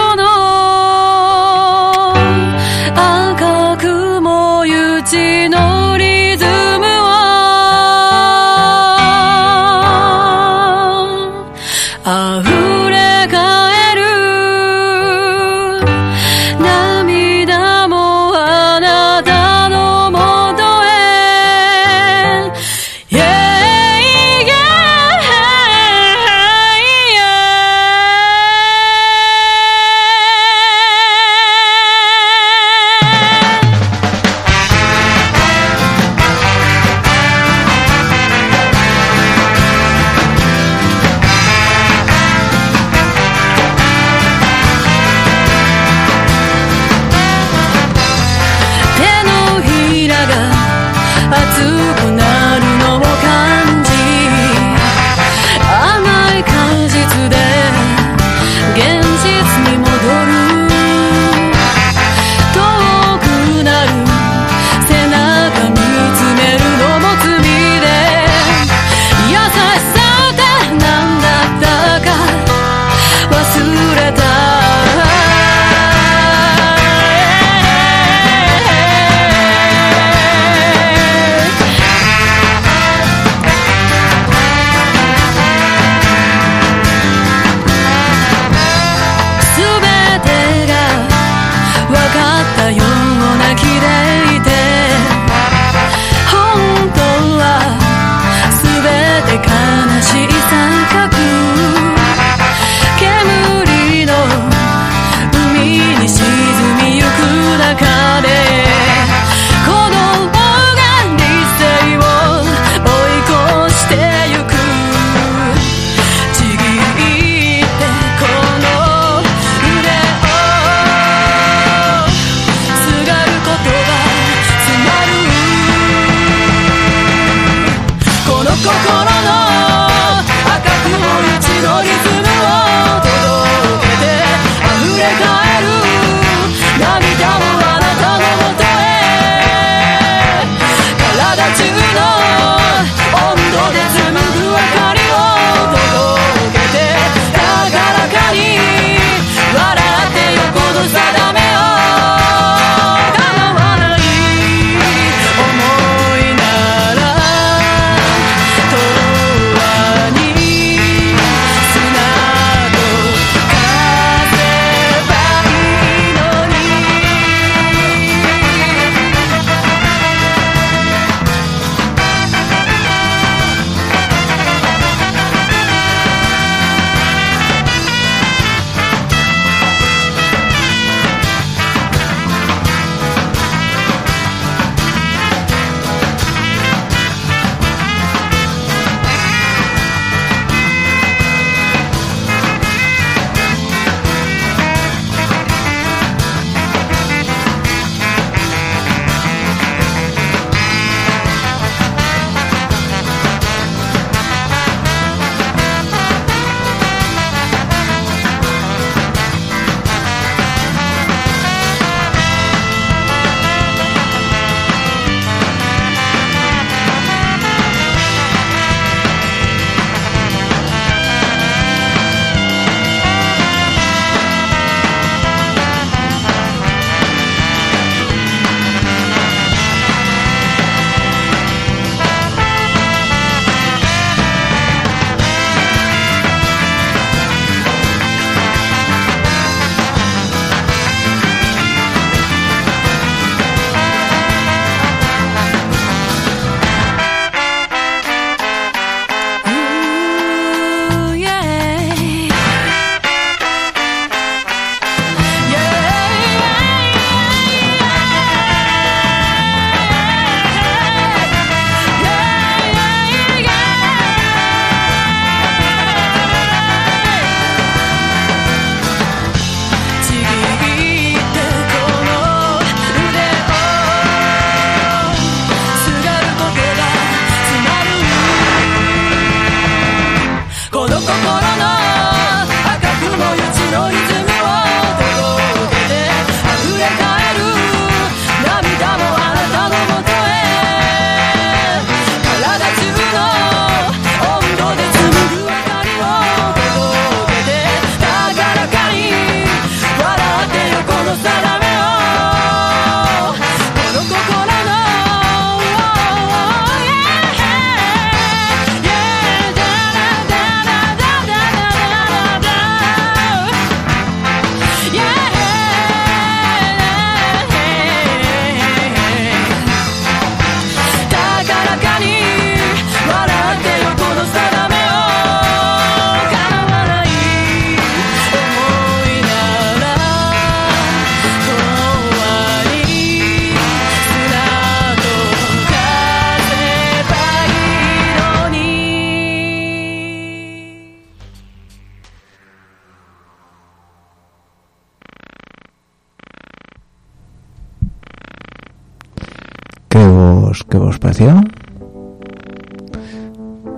pareció?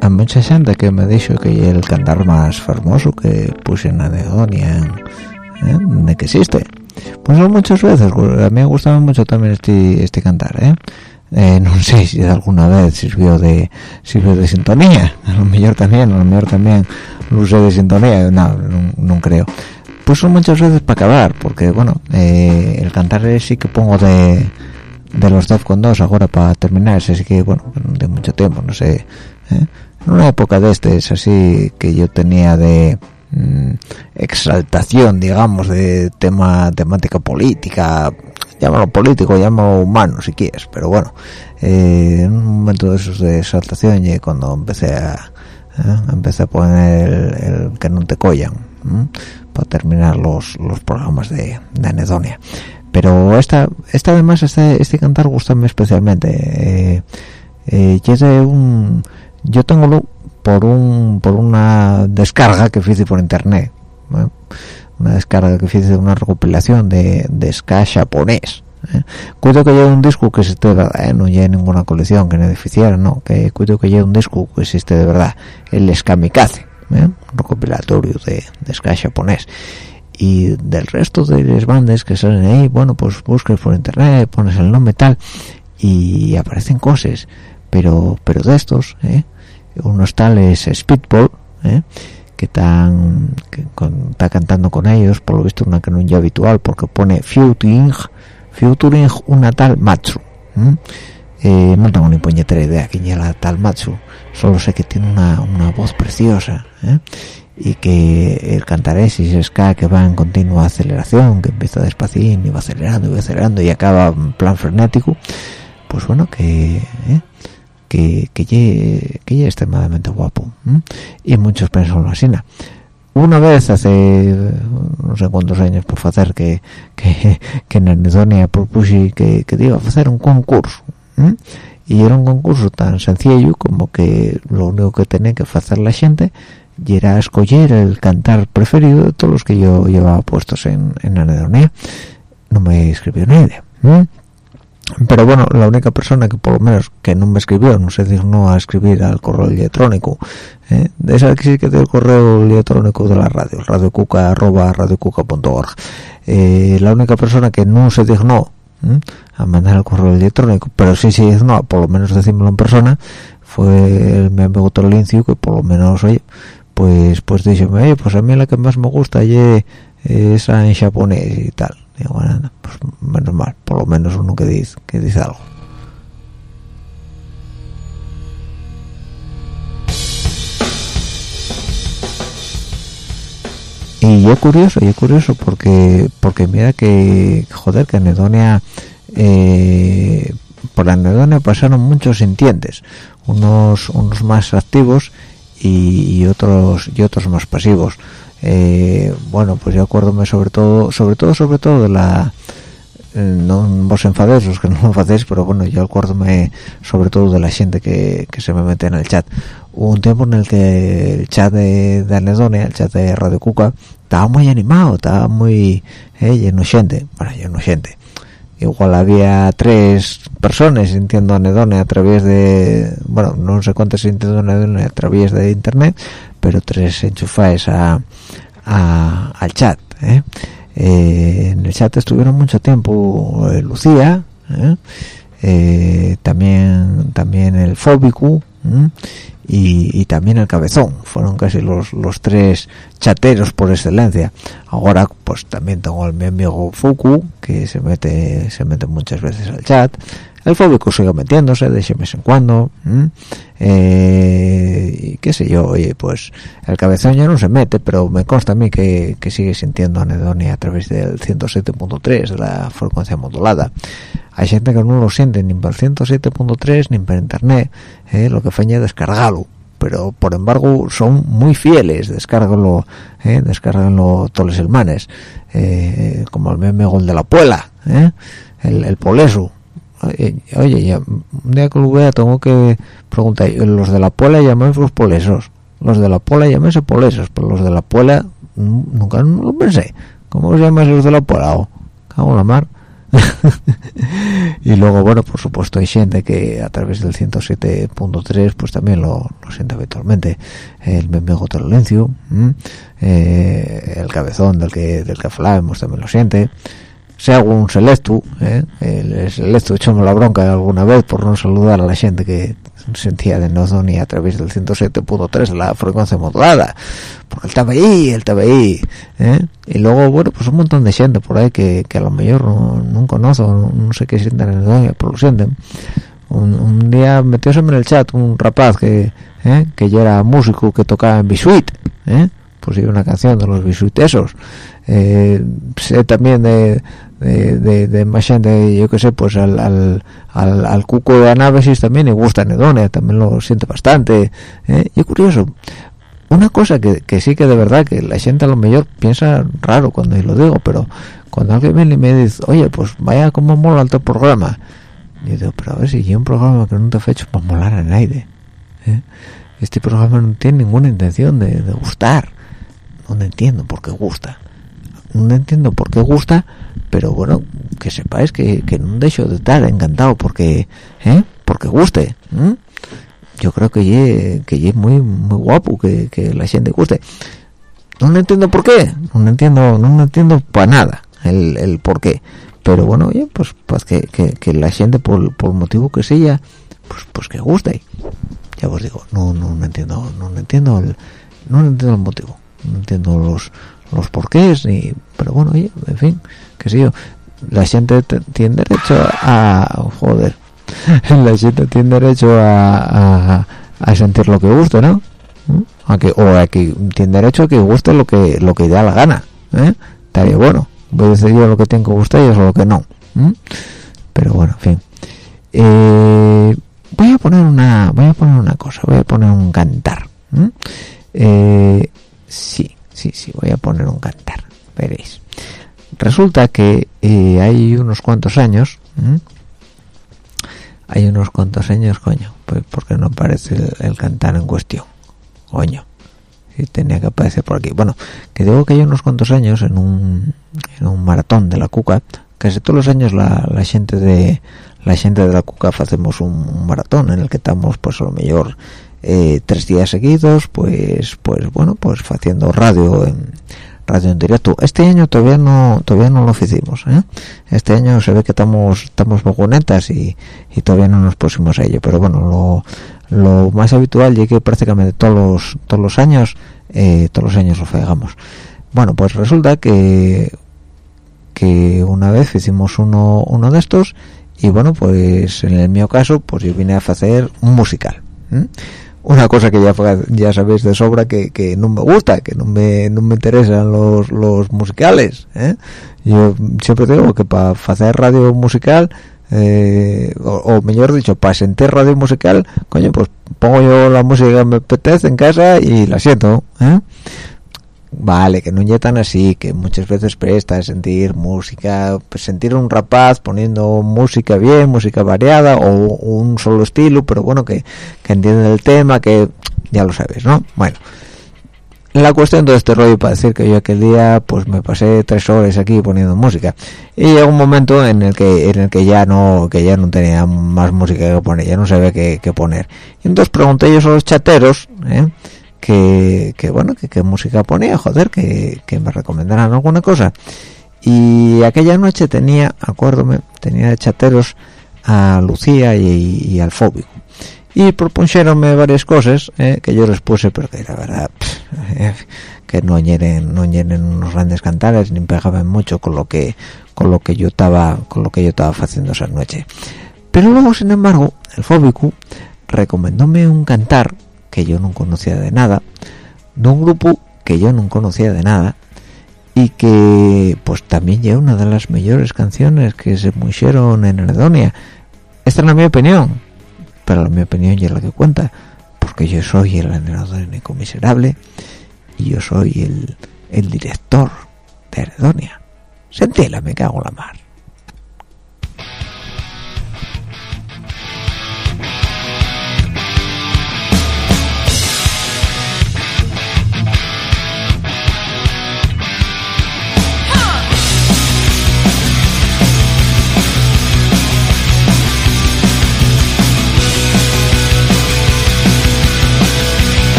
Hay mucha gente que me dicho que el cantar más famoso que puse en Anedonia, ¿eh? de que existe. Pues son muchas veces, a mí me gustaba mucho también este, este cantar, ¿eh? Eh, no sé si alguna vez sirvió de sirvió de sintonía a lo mejor también a lo mejor también lo usé de sintonía no, no, creo pues son muchas veces para acabar porque bueno eh, el cantar sí que pongo de de los con 2 ahora para terminar así que bueno de mucho tiempo no sé ¿eh? en una época de este es así que yo tenía de mm, exaltación digamos de tema temática política llámalo político, llámalo humano si quieres, pero bueno, eh, en un momento de esos de exaltación y cuando empecé a eh, a poner el, que no te collan para terminar los, los programas de, de anedonia pero esta esta además este, este cantar gusta especialmente eh, eh un yo tengo por un por una descarga que hice por internet una descarga que hice de una recopilación de, de ska japonés ¿eh? cuido que lleve un disco que existe de verdad ¿eh? no lleve ninguna colección que no deficiera no que cuido que lleve un disco que existe de verdad el Skamikaze ¿eh? un recopilatorio de ska japonés y del resto de las bandas que salen ahí bueno pues busques por internet pones el nombre tal y aparecen cosas pero pero de estos ¿eh? unos tales Speedball ¿eh? que están que está cantando con ellos por lo visto una canción habitual porque pone featuring featuring una tal Matsu eh, no tengo ni puñetera idea quién es la tal Matsu solo sé que tiene una, una voz preciosa ¿eh? Y que el cantarés y ska que va en continua aceleración que empieza despacín y va acelerando y va acelerando y acaba en plan frenético pues bueno que ¿eh? que que que extremadamente guapo y muchos pensan así una vez hace no sé cuántos años por hacer que que, que en Anedonia propuse que, que iba a hacer un concurso y era un concurso tan sencillo como que lo único que tenía que hacer la gente y era escoger el cantar preferido de todos los que yo llevaba puestos en, en Anedonia no me escribió nadie pero bueno la única persona que por lo menos que no me escribió no se dignó a escribir al correo electrónico ¿eh? de esa que sí que el correo electrónico de la radio radiocuca arroba radiocuca.org eh, la única persona que no se dignó a mandar el correo electrónico pero sí se dignó por lo menos decímelo en persona fue el mi amigo Tolincio que por lo menos oye pues pues oye pues a mí la que más me gusta es esa en japonés y tal y bueno, pues menos mal, por lo menos uno que dice, que dice algo. y yo curioso, yo curioso porque porque mira que joder que Anedonia eh, por Anedonia pasaron muchos sintientes, unos unos más activos y, y, otros y otros más pasivos. Eh, bueno pues yo acuérdome sobre todo sobre todo sobre todo de la eh, no vos enfadéis los que no me enfadéis pero bueno yo acuérdome sobre todo de la gente que, que se me mete en el chat. Hubo un tiempo en el que el chat de, de Anedonia el chat de Radio Cuca estaba muy animado estaba muy eh, lleno gente bueno lleno gente igual había tres personas sintiendo anedonia a través de bueno no sé cuántas sintiendo anedonia a través de internet pero tres enchufaes a, al chat ¿eh? Eh, en el chat estuvieron mucho tiempo eh, Lucía también también el Fóbico y, también el cabezón. Fueron casi los, los tres chateros por excelencia. Ahora pues también tengo al mi amigo Fuku que se mete se mete muchas veces al chat el fóbico sigue metiéndose de mes en cuando eh, qué sé yo oye pues el cabezón ya no se mete pero me consta a mí que, sigue sintiendo anedonia a través del 107.3 de la frecuencia modulada. Hay gente que no lo siente ni por 107.3 ni por internet eh, lo que faña es descargarlo pero por embargo son muy fieles descárgalo eh, descárganlo todos los hermanes eh, como el meme gol de la puela eh, el, el poleso oye, ya, un día que lo vea tengo que preguntar los de la puela llamáis los polesos. Los de la puela llaméis polesos pero los de la puela nunca lo pensé. ¿cómo os llamáis los de la puela? Oh, cago en la mar. Y luego bueno por supuesto hay gente que a través del 107.3 pues también lo, lo siente habitualmente. El memego Telencio eh, el cabezón del que del que hablábamos también lo siente sea un selecto ¿eh? el selecto echamos la bronca alguna vez por no saludar a la gente que sentía de Nozoni a través del 107.3 la frecuencia modulada porque él estaba ahí él estaba ahí ¿eh? y luego bueno pues un montón de gente por ahí que, que a lo mejor no, no conozco no, sé qué sienten en Nozonia pero lo sienten un, un día metióse en el chat un rapaz que ¿eh? que ya era músico que tocaba en Bisuit ¿eh? pues una canción de los bisuitesos eh, sé también de de, de, de gente, yo que sé, pues al, al, al, al cuco de Anábasis también le gusta Nedonia, también lo siente bastante. ¿eh? Y curioso, una cosa que, que sí que de verdad que la gente a lo mejor piensa raro cuando lo digo, pero cuando alguien viene y me dice, oye, pues vaya como mola el programa, yo digo, pero a ver si yo un programa que no te he hecho para molar a nadie. ¿eh? Este programa no tiene ninguna intención de, de gustar. No entiendo por qué gusta. No entiendo por qué gusta pero bueno que sepáis que, que no dejo de estar encantado porque ¿eh? porque guste ¿eh? yo creo que ye, que es muy muy guapo que, la gente guste no entiendo por qué no entiendo no entiendo para nada el, el por qué pero bueno pues pues que, que, la gente por, por motivo que sea pues pues que guste ya os digo no, no entiendo no, entiendo el, no entiendo el motivo no entiendo los los porqués ni pero bueno oye en fin que sí yo la gente tiene derecho a joder la gente tiene derecho a, a, a sentir lo que guste no a que o a que tiene derecho a que guste lo que lo que da la gana ¿eh? estaría bueno voy a decir yo lo que tengo que gustar y eso lo que no ¿eh? pero bueno en fin eh, voy a poner una voy a poner una cosa voy a poner un cantar ¿eh? Sí sí sí voy a poner un cantar veréis. Resulta que eh, hay unos cuantos años hay unos cuantos años coño pues porque no aparece el, el, cantar en cuestión coño si tenía que aparecer por aquí. Bueno que digo que hay unos cuantos años en un, en un maratón de la cuca casi todos los años la, la gente de la gente de la cuca hacemos un, un, maratón en el que estamos pues a lo mejor eh, tres días seguidos pues pues bueno pues haciendo radio en radio en directo este año todavía no todavía no lo hicimos ¿eh? este año se ve que estamos estamos mogonetas y, y todavía no nos pusimos a ello pero bueno lo, lo más habitual es que prácticamente todos los todos los años eh, todos los años lo hagamos bueno pues resulta que que una vez hicimos uno uno de estos y bueno pues en el mío caso pues yo vine a hacer un musical. Una cosa que ya sabéis de sobra que, que no me gusta que no me, no me interesan los, los musicales ¿eh? yo siempre digo que para hacer radio musical eh, o, o, mejor dicho para sentir radio musical coño pues pongo yo la música que me apetece en casa y la siento ¿eh? Vale que no ya tan así que muchas veces presta sentir música pues sentir un rapaz poniendo música bien música variada o un solo estilo pero bueno que, que entienden el tema que ya lo sabes no bueno la cuestión de este rollo para decir que yo aquel día pues me pasé tres horas aquí poniendo música. Y llegó un momento en el que en el que ya no que ya no tenía más música que poner ya no sabía qué, qué poner. Y entonces pregunté yo a los chateros ¿eh? Que, bueno que, que, música ponía joder que, me recomendaran alguna cosa. Y aquella noche tenía acuérdome tenía chateros a Lucía y, al Fóbico. Y propusieronme varias cosas eh, que yo les puse pero que la verdad eh, que no hieren no hieren unos grandes cantares ni pegaban mucho con lo que con lo que yo estaba con lo que yo estaba haciendo esa noche. Pero luego sin embargo el Fóbico recomendóme un cantar que yo no conocía de nada, de un grupo que yo no conocía de nada y que pues también ya una de las mejores canciones que se pusieron en Eredonia. Esta es la mi opinión, pero la mi opinión ya es la que cuenta, porque yo soy el Eredónico miserable y yo soy el, el director de Eredonia. Sentila, me cago en la mar.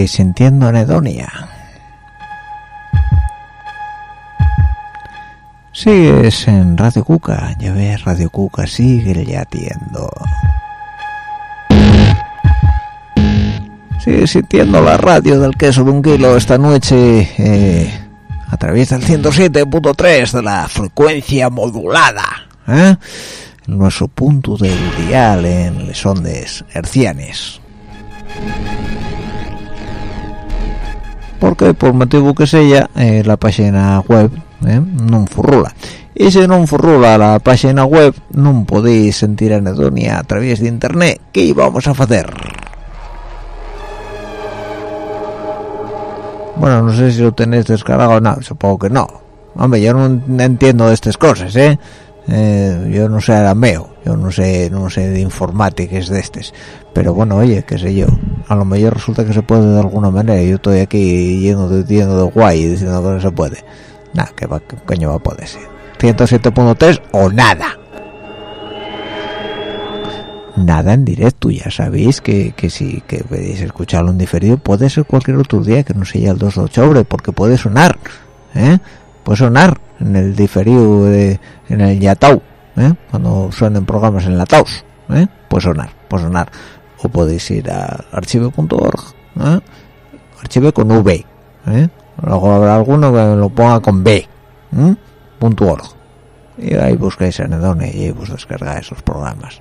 Sigue sintiendo anedonia. Sigues en Radio Cuca, ya ves, Radio Cuca sigue latiendo. Sigue sintiendo la radio del queso de un kilo esta noche eh, a través del 107.3 de la frecuencia modulada. ¿eh? En nuestro punto del dial en les ondes hercianes. Porque por motivo que sea, eh, la página web eh, non furrula e se non furrula la página web non podéis sentir anedonia a través de internet que íbamos a facer? bueno, no sé si lo tenéis descargado o no, supongo que no hombre, yo no entiendo de estas cosas, ¿eh? Eh, yo no sé arameo, yo no sé no sé de informática es de estos pero bueno, oye, qué sé yo a lo mejor resulta que se puede de alguna manera yo estoy aquí yendo de, de guay diciendo que no se puede. Nada, que, va, que coño va a poder ser 107.3 o nada nada en directo ya sabéis que, que si que podéis escucharlo en diferido puede ser cualquier otro día que no sea el 2 de octubre porque puede sonar ¿eh? Puede sonar en el diferido de, en el yatau ¿eh? cuando suenen programas enlatados ¿eh? puede sonar puede sonar o podéis ir a archivo.org ¿eh? archivo con v ¿eh? luego habrá alguno que lo ponga con b punto org y ahí buscáis anedonia y ahí descargáis esos programas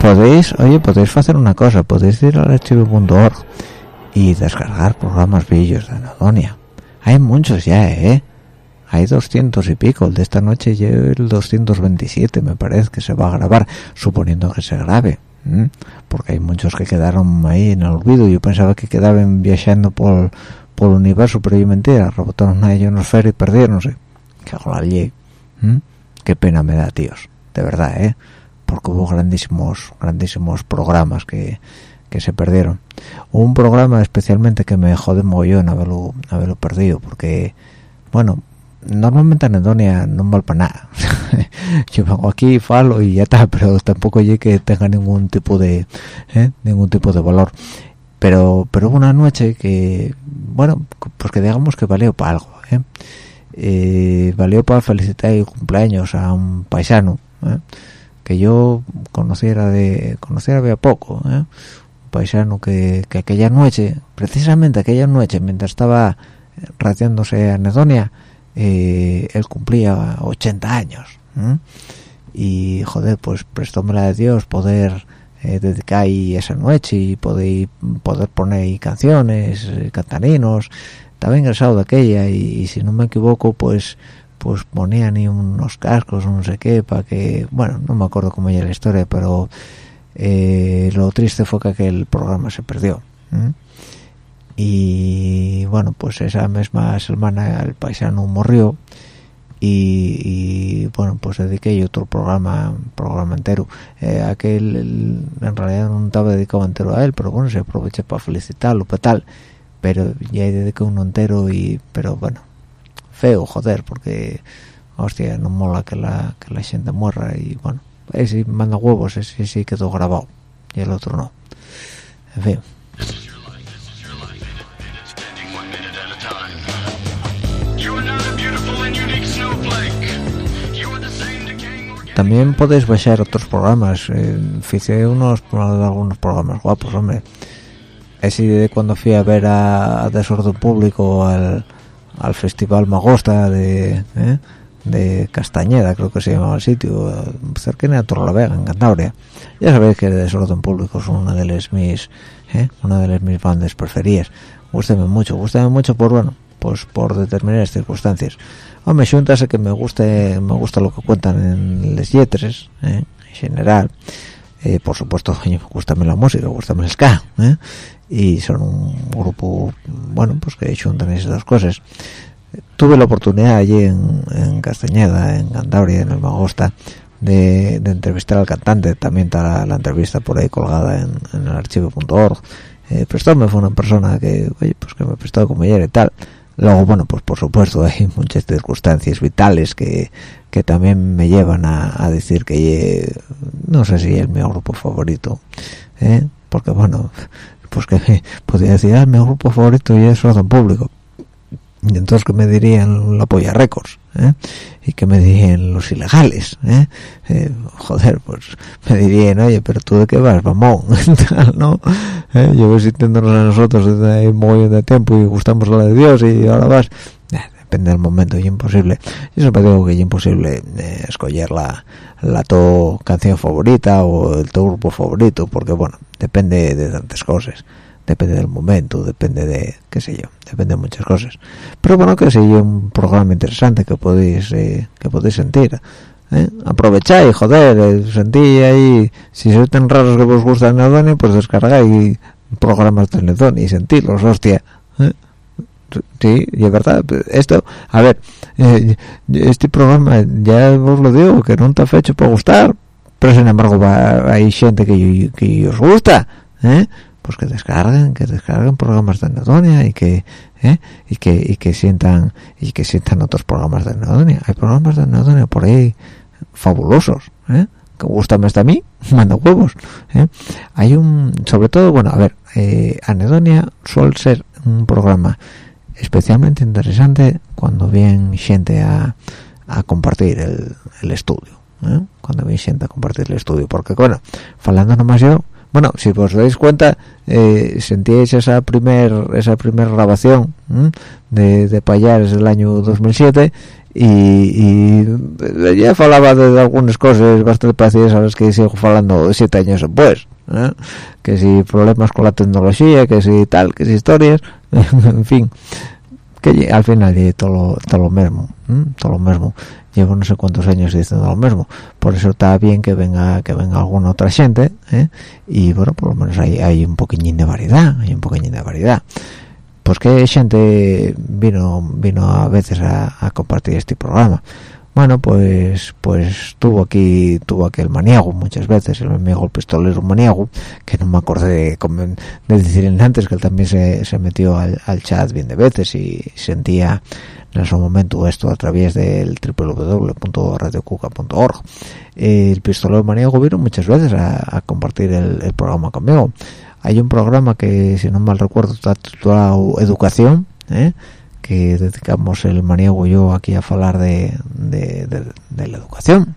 podéis, oye, podéis hacer una cosa, podéis ir al archivo.org y descargar programas bellos de Anadonia. Hay muchos ya, ¿eh? Hay 200 y pico. El de esta noche llevo el 227, me parece que se va a grabar, suponiendo que se grabe. Porque hay muchos que quedaron ahí en el olvido. Yo pensaba que quedaban viajando por, por el universo, pero yo mentira. Rebotaron a ellos en y perdieron, no sé. Qué la Qué pena me da, tíos. De verdad, ¿eh? Porque hubo grandísimos grandísimos programas que, que se perdieron un programa especialmente que me jode mogollón haberlo haberlo perdido porque bueno normalmente anedonia no vale para nada yo vengo aquí falo y ya está pero tampoco llegue que tenga ningún tipo de ¿eh? ningún tipo de valor pero pero hubo una noche que bueno pues que digamos que valió para algo ¿eh? Eh, valió para felicitar el cumpleaños a un paisano que yo conociera de conociera de a poco ¿eh? un paisano que, que, aquella noche precisamente aquella noche mientras estaba radiándose a Nedonia eh, él cumplía 80 años y joder pues prestómela de Dios poder eh, dedicar ahí esa noche y poder poder poner canciones cantarinos estaba ingresado de aquella y, y si no me equivoco pues pues ponían ahí unos cascos no sé qué para que bueno no me acuerdo cómo era la historia pero eh, lo triste fue que aquel programa se perdió y bueno pues esa misma semana el paisano murió y, bueno pues dediqué otro programa programa entero. Eh, aquel en realidad no estaba dedicado entero a él pero bueno se aproveché para felicitarlo para tal pero ya dediqué uno entero y pero bueno feo, joder, porque hostia, no mola que la, que la gente muera y bueno, ese manda huevos, ese sí quedó grabado y el otro no. En fin. También podéis bajar otros programas. Eh, unos algunos programas guapos, hombre. Ese de cuando fui a ver a, a Desorden Público al al Festival Magosta de, ¿eh? de Castañeda, creo que se llamaba el sitio, cerca de Torrelavega, en Cantabria. Ya sabéis que Desorden Público es una de las mis, ¿eh? una de las mis bandas preferidas. Gústeme mucho, gústeme mucho por, bueno, pues por determinadas circunstancias. Hombre, xuntase que me guste, me gusta lo que cuentan en les yetres, ¿eh? en general. Eh, por supuesto, me gusta la música, gusta el ska, ¿eh? y son un grupo bueno pues que hecho esas cosas tuve la oportunidad allí en, Castañeda, en Cantabria, en el Magosta, de, entrevistar al cantante, también está la, entrevista por ahí colgada en, el archivo.org. Eh, me fue una persona que, oye, pues que me prestó como ayer y tal. Luego, bueno, pues por supuesto hay muchas circunstancias vitales que, que también me llevan a, decir que no sé si es mi grupo favorito, ¿eh? porque bueno, pues que podría decir, ah, mi grupo favorito y es orden público, y entonces que me dirían la polla récords ¿eh? y que me dirían los ilegales ¿eh? Eh, joder pues me dirían oye pero tú de qué vas mamón no yo voy sintiéndonos a nosotros desde un montón de tiempo y gustamos la de Dios y ahora vas depende del momento y imposible yo siempre digo que es imposible escoger la la tu canción favorita o el tu grupo favorito porque bueno depende de tantas cosas depende del momento, depende de, qué sé yo, depende de muchas cosas. Pero bueno, que sé un programa interesante que podéis, eh, que podéis sentir. ¿eh? Aprovecháis, joder, eh, sentí ahí, si sois tan raros que os gusta el Anedonia, pues descargáis programas de Anedonia y sentirlos, hostia. Sí, y es verdad, esto, a ver, eh, este programa, ya os lo digo, que no está hecho para gustar, pero sin embargo va, hay gente que, que os gusta, ¿eh? pues que descarguen que descarguen programas de anedonia y que ¿eh? y que y que sientan y que sientan otros programas de anedonia hay programas de anedonia por ahí fabulosos ¿eh? que gustan más a mí manda huevos ¿eh? hay un sobre todo bueno a ver eh, anedonia suele ser un programa especialmente interesante cuando viene gente a, a compartir el, el estudio ¿eh? cuando viene gente a compartir el estudio porque bueno hablando nomás yo bueno si os dais cuenta eh, sentíais esa primer esa primera grabación de, de Payares del año 2007 y, y ya falaba de, algunas cosas bastante parecidas a las que sigo hablando siete años después ¿eh? que si problemas con la tecnología que si tal que si historias en fin que al final todo lo, mismo todo lo mismo llevo no sé cuántos años diciendo lo mismo por eso está bien que venga que venga alguna otra gente ¿eh? y bueno por lo menos hay, hay un poquillín de variedad hay un poquillín de variedad pues que gente vino vino a veces a compartir este programa. Bueno pues pues tuvo aquí tuvo aquí el maniago muchas veces el amigo el pistolero maniago que no me acordé de, de decir antes que él también se, se metió al, chat bien de veces y sentía en ese momento esto a través del www.radiocuca.org el pistolero maniago vino muchas veces a, compartir el, programa conmigo hay un programa que si no mal recuerdo está titulado educación ¿eh? que dedicamos el maniego y yo aquí a hablar de, de, la educación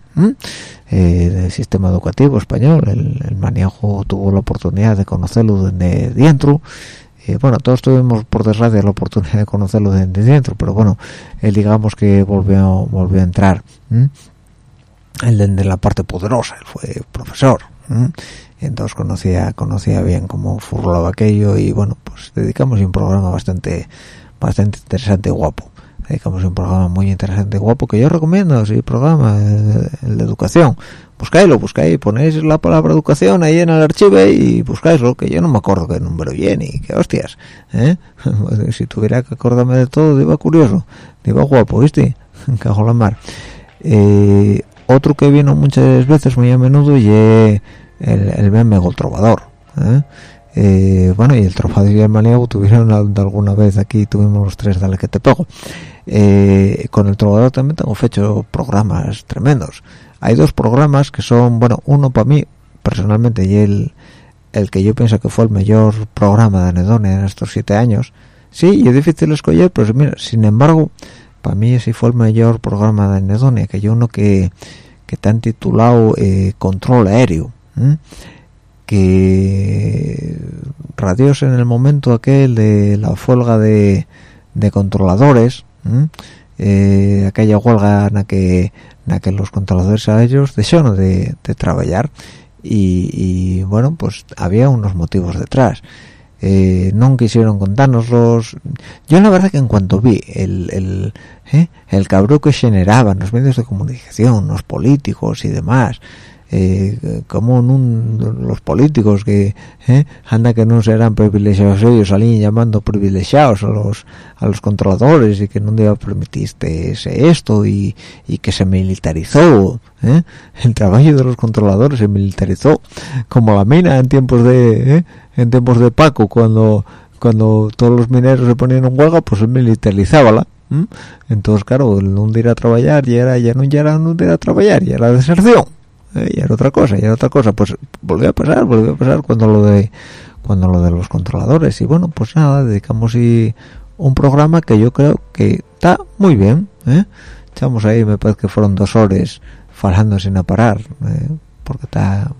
eh, del sistema educativo español. El, el maniego tuvo la oportunidad de conocerlo desde dentro. Eh, bueno todos tuvimos por desgracia la oportunidad de conocerlo desde dentro pero bueno él digamos que volvió volvió a entrar él de la parte poderosa él fue profesor entonces conocía conocía bien cómo furlaba aquello y bueno pues dedicamos un programa bastante bastante interesante y guapo. Dedicamos un programa muy interesante y guapo que yo recomiendo ese programa el, de educación. Buscáislo buscáis ponéis la palabra educación ahí en el archivo y buscáislo que yo no me acuerdo qué número viene y qué hostias ¿eh? si tuviera que acordarme de todo iba curioso iba guapo viste cajo la mar. Eh, otro que vino muchas veces muy a menudo y el, el meme Gol Trovador ¿eh? Eh, bueno y el trofeo y el maniego tuvieron alguna vez aquí tuvimos los tres dale que te pego. Eh, con el trovador también tengo hecho programas tremendos. Hay dos programas que son bueno uno para mí personalmente y el el que yo pienso que fue el mejor programa de Anedonia en estos siete años. Sí y es difícil escoger pero mira sin embargo para mí sí fue el mejor programa de Anedonia que yo uno que que han titulado eh, control aéreo que radios en el momento aquel de la huelga de, de controladores eh, aquella huelga en la que en los controladores a ellos dejaron de, trabajar y, bueno pues había unos motivos detrás. Eh, no quisieron contárnoslos. Yo la verdad que en cuanto vi el, el, eh, el cabrón que generaban los medios de comunicación los políticos y demás eh, como los políticos que eh, anda que no serán privilegiados ellos salían llamando privilegiados a los a los controladores y que no deba permitiste esto y, y, que se militarizó eh, el trabajo de los controladores se militarizó como la mina en tiempos de eh, en tiempos de Paco cuando cuando todos los mineros se ponían en huelga pues se militarizábala entonces claro el no ir a trabajar ya era ya no ya era no ir a trabajar ya era deserción eh, y era otra cosa, y era otra cosa, pues volvió a pasar, volvió a pasar cuando lo de cuando lo de los controladores y bueno, pues nada, dedicamos y un programa que yo creo que está muy bien, ¿eh? echamos ahí, me parece que fueron dos horas falando sin parar, ¿eh? porque está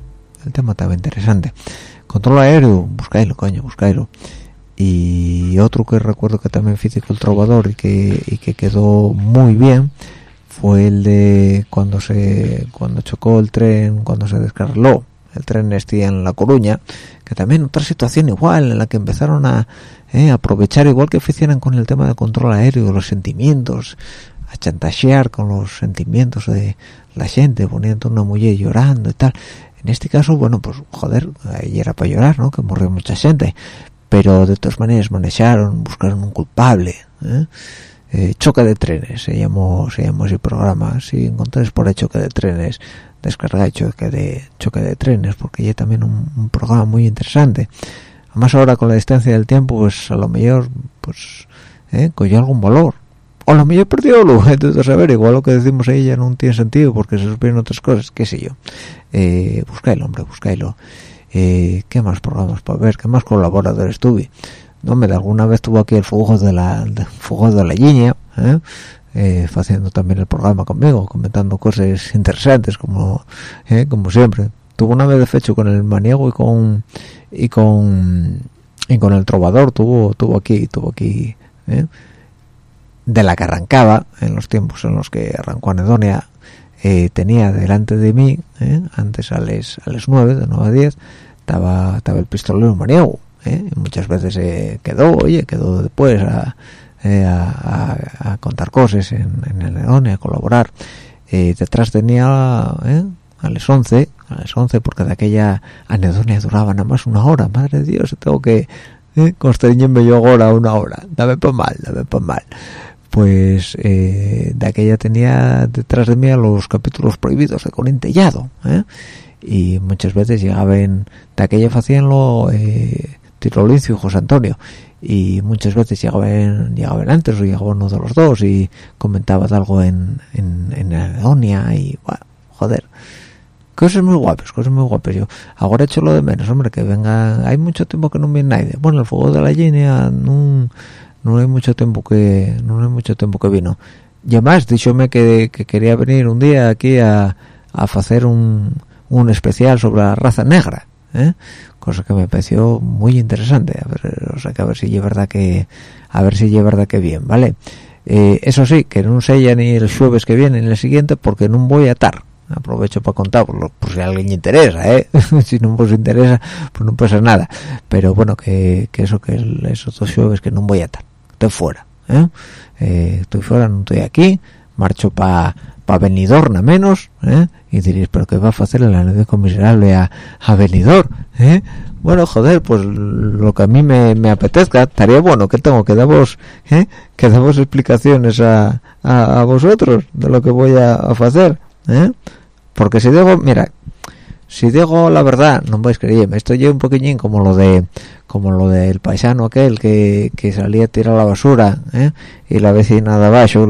el tema estaba interesante. Control aéreo, buscailo, coño, buscailo. Y otro que recuerdo que también físico el trovador y que, y que quedó muy bien fue el de cuando se cuando chocó el tren cuando se descarriló el tren este en La Coruña que también otra situación igual en la que empezaron a eh, aprovechar igual que hicieran con el tema de control aéreo los sentimientos a chantajear con los sentimientos de la gente poniendo una mujer llorando y tal. En este caso bueno pues joder ahí era para llorar no que murió mucha gente. Pero de todas maneras manejaron buscaron un culpable ¿eh? Eh, choque de trenes se llamó se llamó ese programa. Si encontráis por ahí choque de trenes descarga choque de choque de trenes porque ya también un, programa muy interesante. Además ahora con la distancia del tiempo pues a lo mejor pues eh, cogió algún valor. O a lo mejor perdió lo entonces a ver igual lo que decimos ahí ya no tiene sentido porque se supieron otras cosas qué sé yo. Eh, buscáis hombre buscáislo eh, qué más programas para ver qué más colaboradores tuve no me alguna vez tuvo aquí el fuego de la fuego de la línea ¿eh? eh, haciendo también el programa conmigo comentando cosas interesantes como ¿eh? como siempre tuvo una vez de fecho con el maniego y con y con y con el trovador tuvo tuvo aquí tuvo aquí ¿eh? de la que arrancaba en los tiempos en los que arrancó Anedonia tenía delante de mí antes a las a las 9 de 9 a 10 estaba estaba el pistolero maniego ¿eh? muchas veces se quedó oye quedó después eh, a, a, contar cosas en, en el a colaborar. Eh, detrás tenía a las 11 a las 11 porque de aquella anedonia duraba nada más una hora. Madre de Dios tengo que eh, constreñirme yo ahora una hora. Dame pa mal dame pa mal. Pues de aquella tenía detrás de mí los capítulos prohibidos de Corintellado y muchas veces llegaban de aquella lo eh, Tirolicio y José Antonio. Y muchas veces llegaban, llegaban antes o llegaba uno de los dos y comentaba algo en, en, en y bueno, joder cosas muy guapas, cosas muy guapas. Yo ahora hecho lo de menos, hombre, que venga hay mucho tiempo que no viene nadie. Bueno, el fuego de la línea no, no hay mucho tiempo que no hay mucho tiempo que vino. Y además, díchome que, que quería venir un día aquí a, a hacer un, un especial sobre la raza negra ¿eh? cosa que me pareció muy interesante a ver o sea que a ver si es que a ver si es verdad que bien vale eh, eso sí que no sé ya ni el jueves que viene ni el siguiente porque no voy a estar aprovecho para contarlo por si a alguien interesa ¿eh? si no os interesa pues no pasa nada pero bueno que, que eso que esos dos jueves que no voy a estar estoy fuera ¿eh? Eh, estoy fuera no estoy aquí marcho para pa Benidorm a menos ¿eh? y diréis pero qué va a hacer el anécdota miserable a, a Benidorm ¿eh? bueno joder pues lo que a mí me, me apetezca estaría bueno que tengo que daros ¿eh? que damos explicaciones a, a, vosotros de lo que voy a, hacer ¿eh? porque si digo mira si digo la verdad no vais creerme esto yo un poquillín como lo de como lo del paisano aquel que, que salía a tirar la basura y la vecina de abajo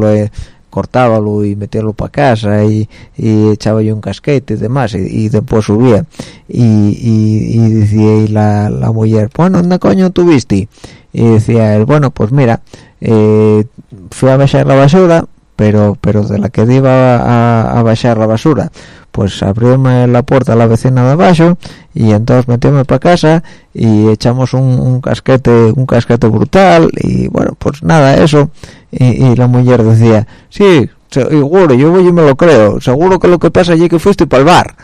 cortábalo y meterlo para casa y, echaba yo un casquete y demás y, después subía y, decía la, la mujer bueno ¿dónde coño tuviste? y decía él bueno pues mira eh, fui a bajar la basura pero pero de la que iba a, a bajar la basura pues abrióme la puerta la vecina de abajo y entonces metióme para casa y echamos un, casquete un casquete brutal y bueno pues nada eso. Y, la mujer decía sí seguro yo voy y me lo creo seguro que lo que pasa allí que fuiste para el bar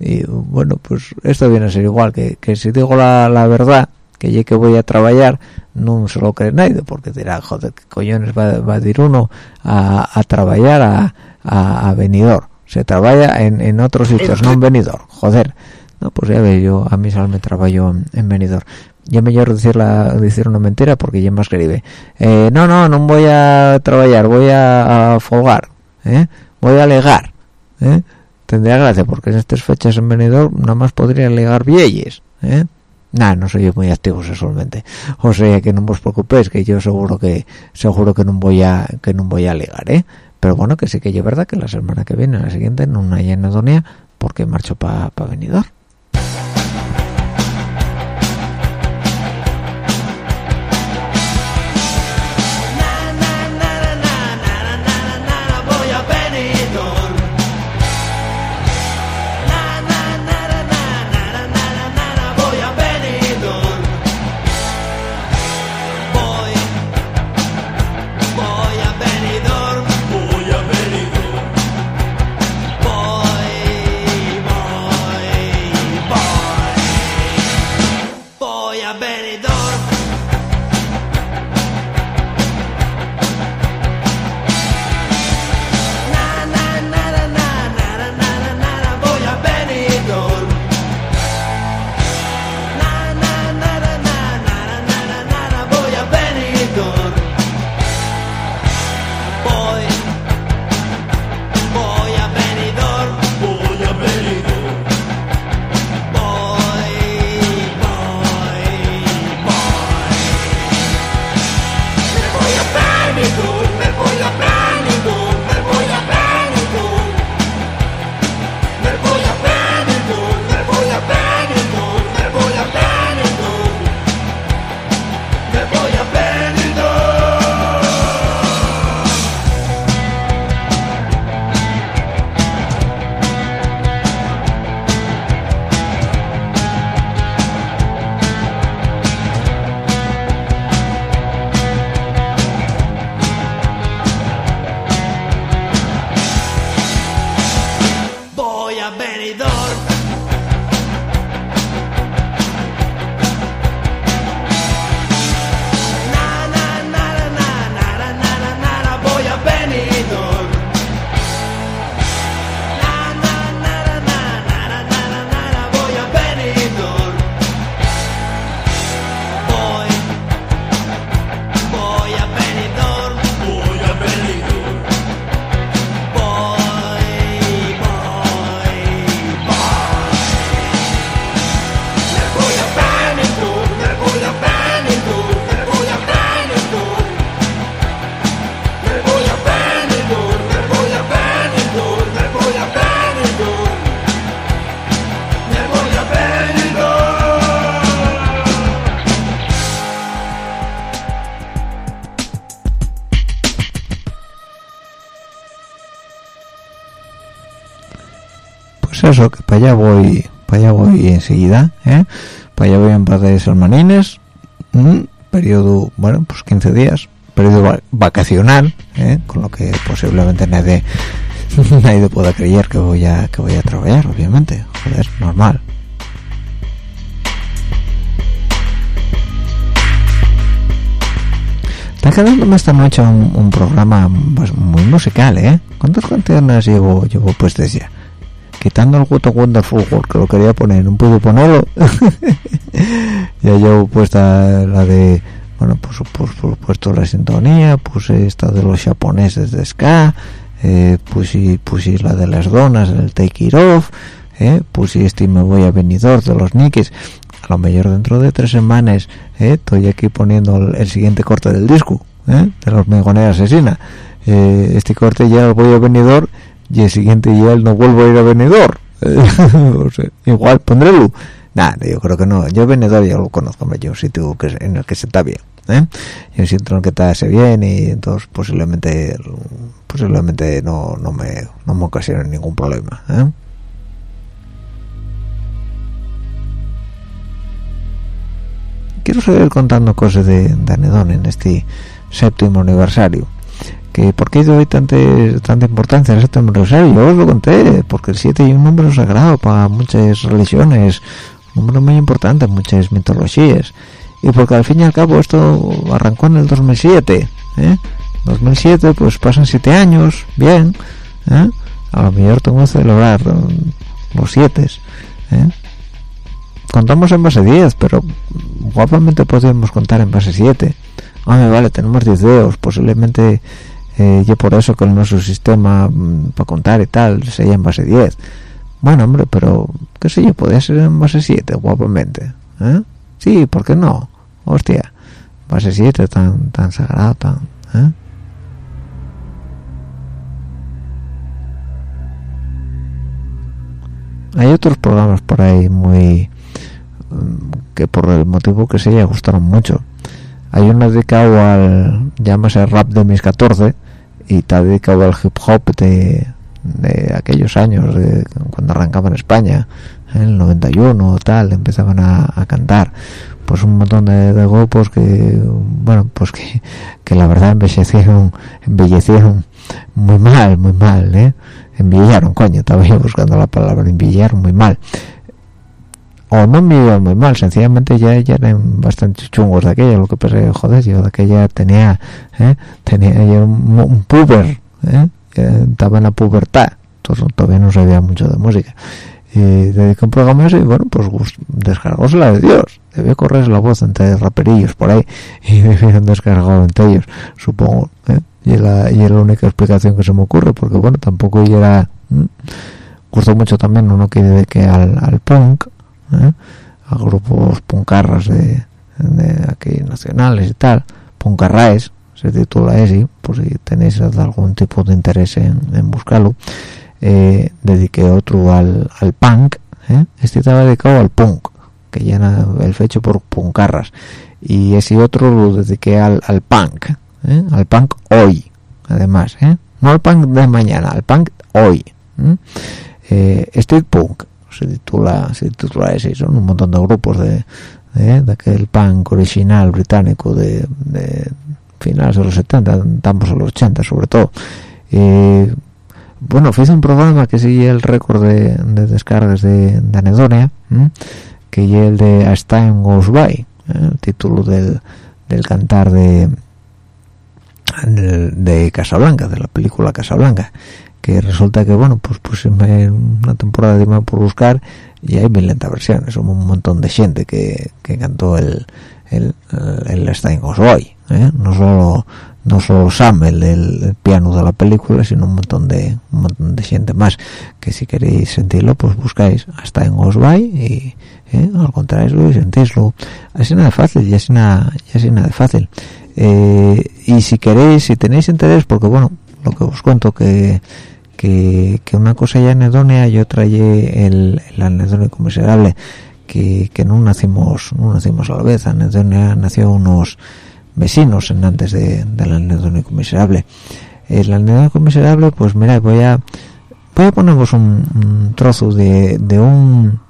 y bueno pues esto viene a ser igual que, que si digo la, la verdad que ya que voy a trabajar no se lo cree nadie porque dirá joder qué coñones va, va a ir uno a, a trabajar a, a, a venidor se trabaja en, en otros sitios no en venidor joder no pues ya ve yo a mí me trabajo en venidor ya mejor decir la decir una mentira porque ya más escribe eh, no no no voy a trabajar voy a, folgar ¿eh? voy a alegar ¿eh? tendría gracia porque en estas fechas en venidor nada más podría alegar vieyes ¿eh? No soy muy activo sexualmente o sea que no os preocupéis que yo seguro que seguro que no voy a que no voy a alegar ¿eh? pero bueno que sí que es verdad que la semana que viene la siguiente no hay anedonia porque marcho para pa venidor eso que para allá voy para allá voy enseguida ¿eh? para allá voy en paz de hermanines periodo bueno pues 15 días periodo vacacional ¿eh? con lo que posiblemente nadie nadie pueda creer que voy a que voy a trabajar obviamente joder normal está quedándome esta noche un, programa pues, muy musical ¿eh? ¿cuántas canciones llevo llevo puestas ya? Quitando el Guto Wonderful que lo quería poner no puedo ponerlo. Ya yo puesta la de bueno pues, pues, pues puesto la sintonía puse esta de los japoneses de ska eh, puse, puse la de las donas el take it off eh, puse este me voy a venidor de los nikis. A lo mejor dentro de tres semanas eh, estoy aquí poniendo el, siguiente corte del disco eh, de los megoneras asesina. Eh, este corte ya lo voy a venidor y el siguiente día no vuelvo a ir a venidor o sea, igual pondrélo nada yo creo que no. Yo venidor ya lo conozco yo un sitio que en el que se está bien ¿eh? yo un sitio en el que está se bien y entonces posiblemente posiblemente no, no me no me ocasione ningún problema ¿eh? quiero seguir contando cosas de, de Anedón en este séptimo aniversario que por qué doy tanta, tanta importancia a este aniversario yo os lo conté porque el 7 es un número sagrado para muchas religiones un número muy importante muchas mitologías y porque al fin y al cabo esto arrancó en el 2007 ¿eh? 2007 pues pasan siete años bien ¿eh? a lo mejor tengo que celebrar los siete ¿eh? contamos en base 10 pero guapamente podríamos contar en base 7 me vale tenemos 10 dedos posiblemente eh, yo por eso que nuestro sistema mm, para contar y tal sería en base 10 bueno hombre pero qué sé yo podría ser en base 7 guapamente ¿eh? sí ¿por no? hostia base 7 tan tan sagrado tan ¿eh? hay otros programas por ahí muy mm, que por el motivo que sea gustaron mucho hay uno dedicado al llámase rap de mis 14 y está dedicado al hip hop de, aquellos años de, cuando arrancaba en España en el 91 o tal empezaban a, cantar. Pues un montón de, grupos que bueno pues que, que la verdad embellecieron embellecieron muy mal muy mal eh envillaron coño estaba yo buscando la palabra envillaron muy mal o no me muy mal sencillamente ya, ya eran bastante chungos de aquella lo que pensé joder yo de aquella tenía ¿eh? tenía un, puber ¿eh? estaba en la pubertad entonces todavía no sabía mucho de música y dediqué un programa y bueno pues descargóse la de Dios debió correr la voz entre raperillos por ahí y debieron descargado entre ellos supongo ¿eh? y la, y la única explicación que se me ocurre porque bueno tampoco era gustó mucho también uno que dedique al, al punk ¿eh? a grupos puncarras de, de, aquí nacionales y tal puncarraes se titula ese por si tenéis algún tipo de interés en, buscarlo eh, dediqué otro al, al punk ¿eh? este estaba dedicado al punk que era el fecho por puncarras. Y ese otro lo dediqué al, al punk al punk hoy además no al punk de mañana al punk hoy street punk se titula se titula ese son un montón de grupos de de, aquel punk original británico de, finales de los 70 estamos en los 80 sobre todo. Bueno hice un programa que sigue el récord de, descargas de, Anedonia que es el de A Time Goes By el título del, del cantar de de Casablanca, de la película Casablanca, que resulta que, bueno, pues puse una temporada de por buscar y hay mil lentas versiones, un montón de gente que, que cantó el el, el Stein ¿eh? no solo no solo Sam el, piano de la película sino un montón de un montón de gente más que si queréis sentirlo pues buscáis hasta en Osway y ¿eh? al contrario y sentíslo así nada fácil y así nada y así nada fácil eh, y si queréis si tenéis interés porque bueno lo que os cuento que que, una cosa ya anedonia y otra ya el, el anedónico miserable que, que no nacimos no nacimos a la vez. Anedonia nació unos vecinos en antes de, del anedónico miserable. El anedónico miserable pues mira voy a voy a poneros un, trozo de, de un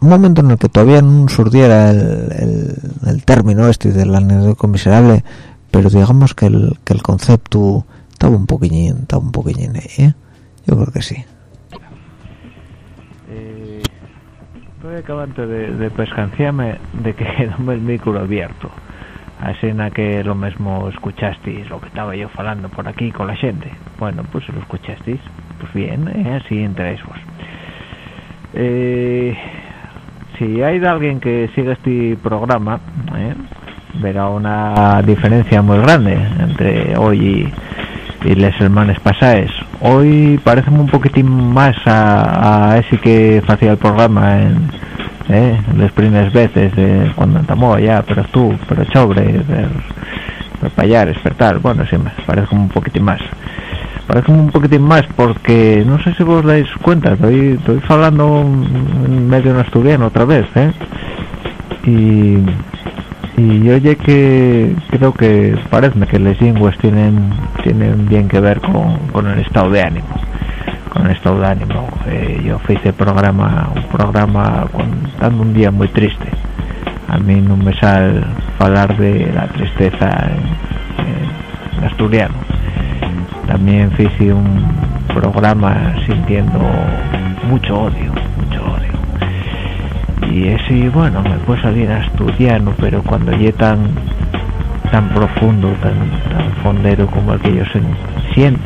un momento en el que todavía no surdiera el, el, término este del anécdota miserable pero digamos que el, que el concepto estaba un poquillín estaba un poquillín ahí ¿eh? yo creo que sí eh, estoy acabando de, de pescanciarme de que quedó el micro abierto así en que lo mismo escuchasteis lo que estaba yo falando por aquí con la gente bueno pues lo escuchasteis pues bien ¿eh? así entréis vos eh, si hay alguien que siga este programa ¿eh? verá una diferencia muy grande entre hoy y, y les hermanos pasajes hoy parece un poquitín más a, ese que hacía el programa en ¿eh? las primeras veces de cuando estamos ya pero tú pero chobre payar despertar bueno sí me parece un poquitín más parece un poquitín más porque no sé si vos dais cuenta estoy, estoy hablando en medio no asturiano otra vez ¿eh? y y oye que creo que parece que las lenguas tienen tienen bien que ver con, con el estado de ánimo con el estado de ánimo. Eh, yo hice programa un programa contando un día muy triste. A mí no me sale hablar de la tristeza en asturiano. También hice un programa sintiendo mucho odio, odio. Y bueno, me puede salir asturiano, pero cuando llegué tan tan profundo, tan, tan fondero como el que yo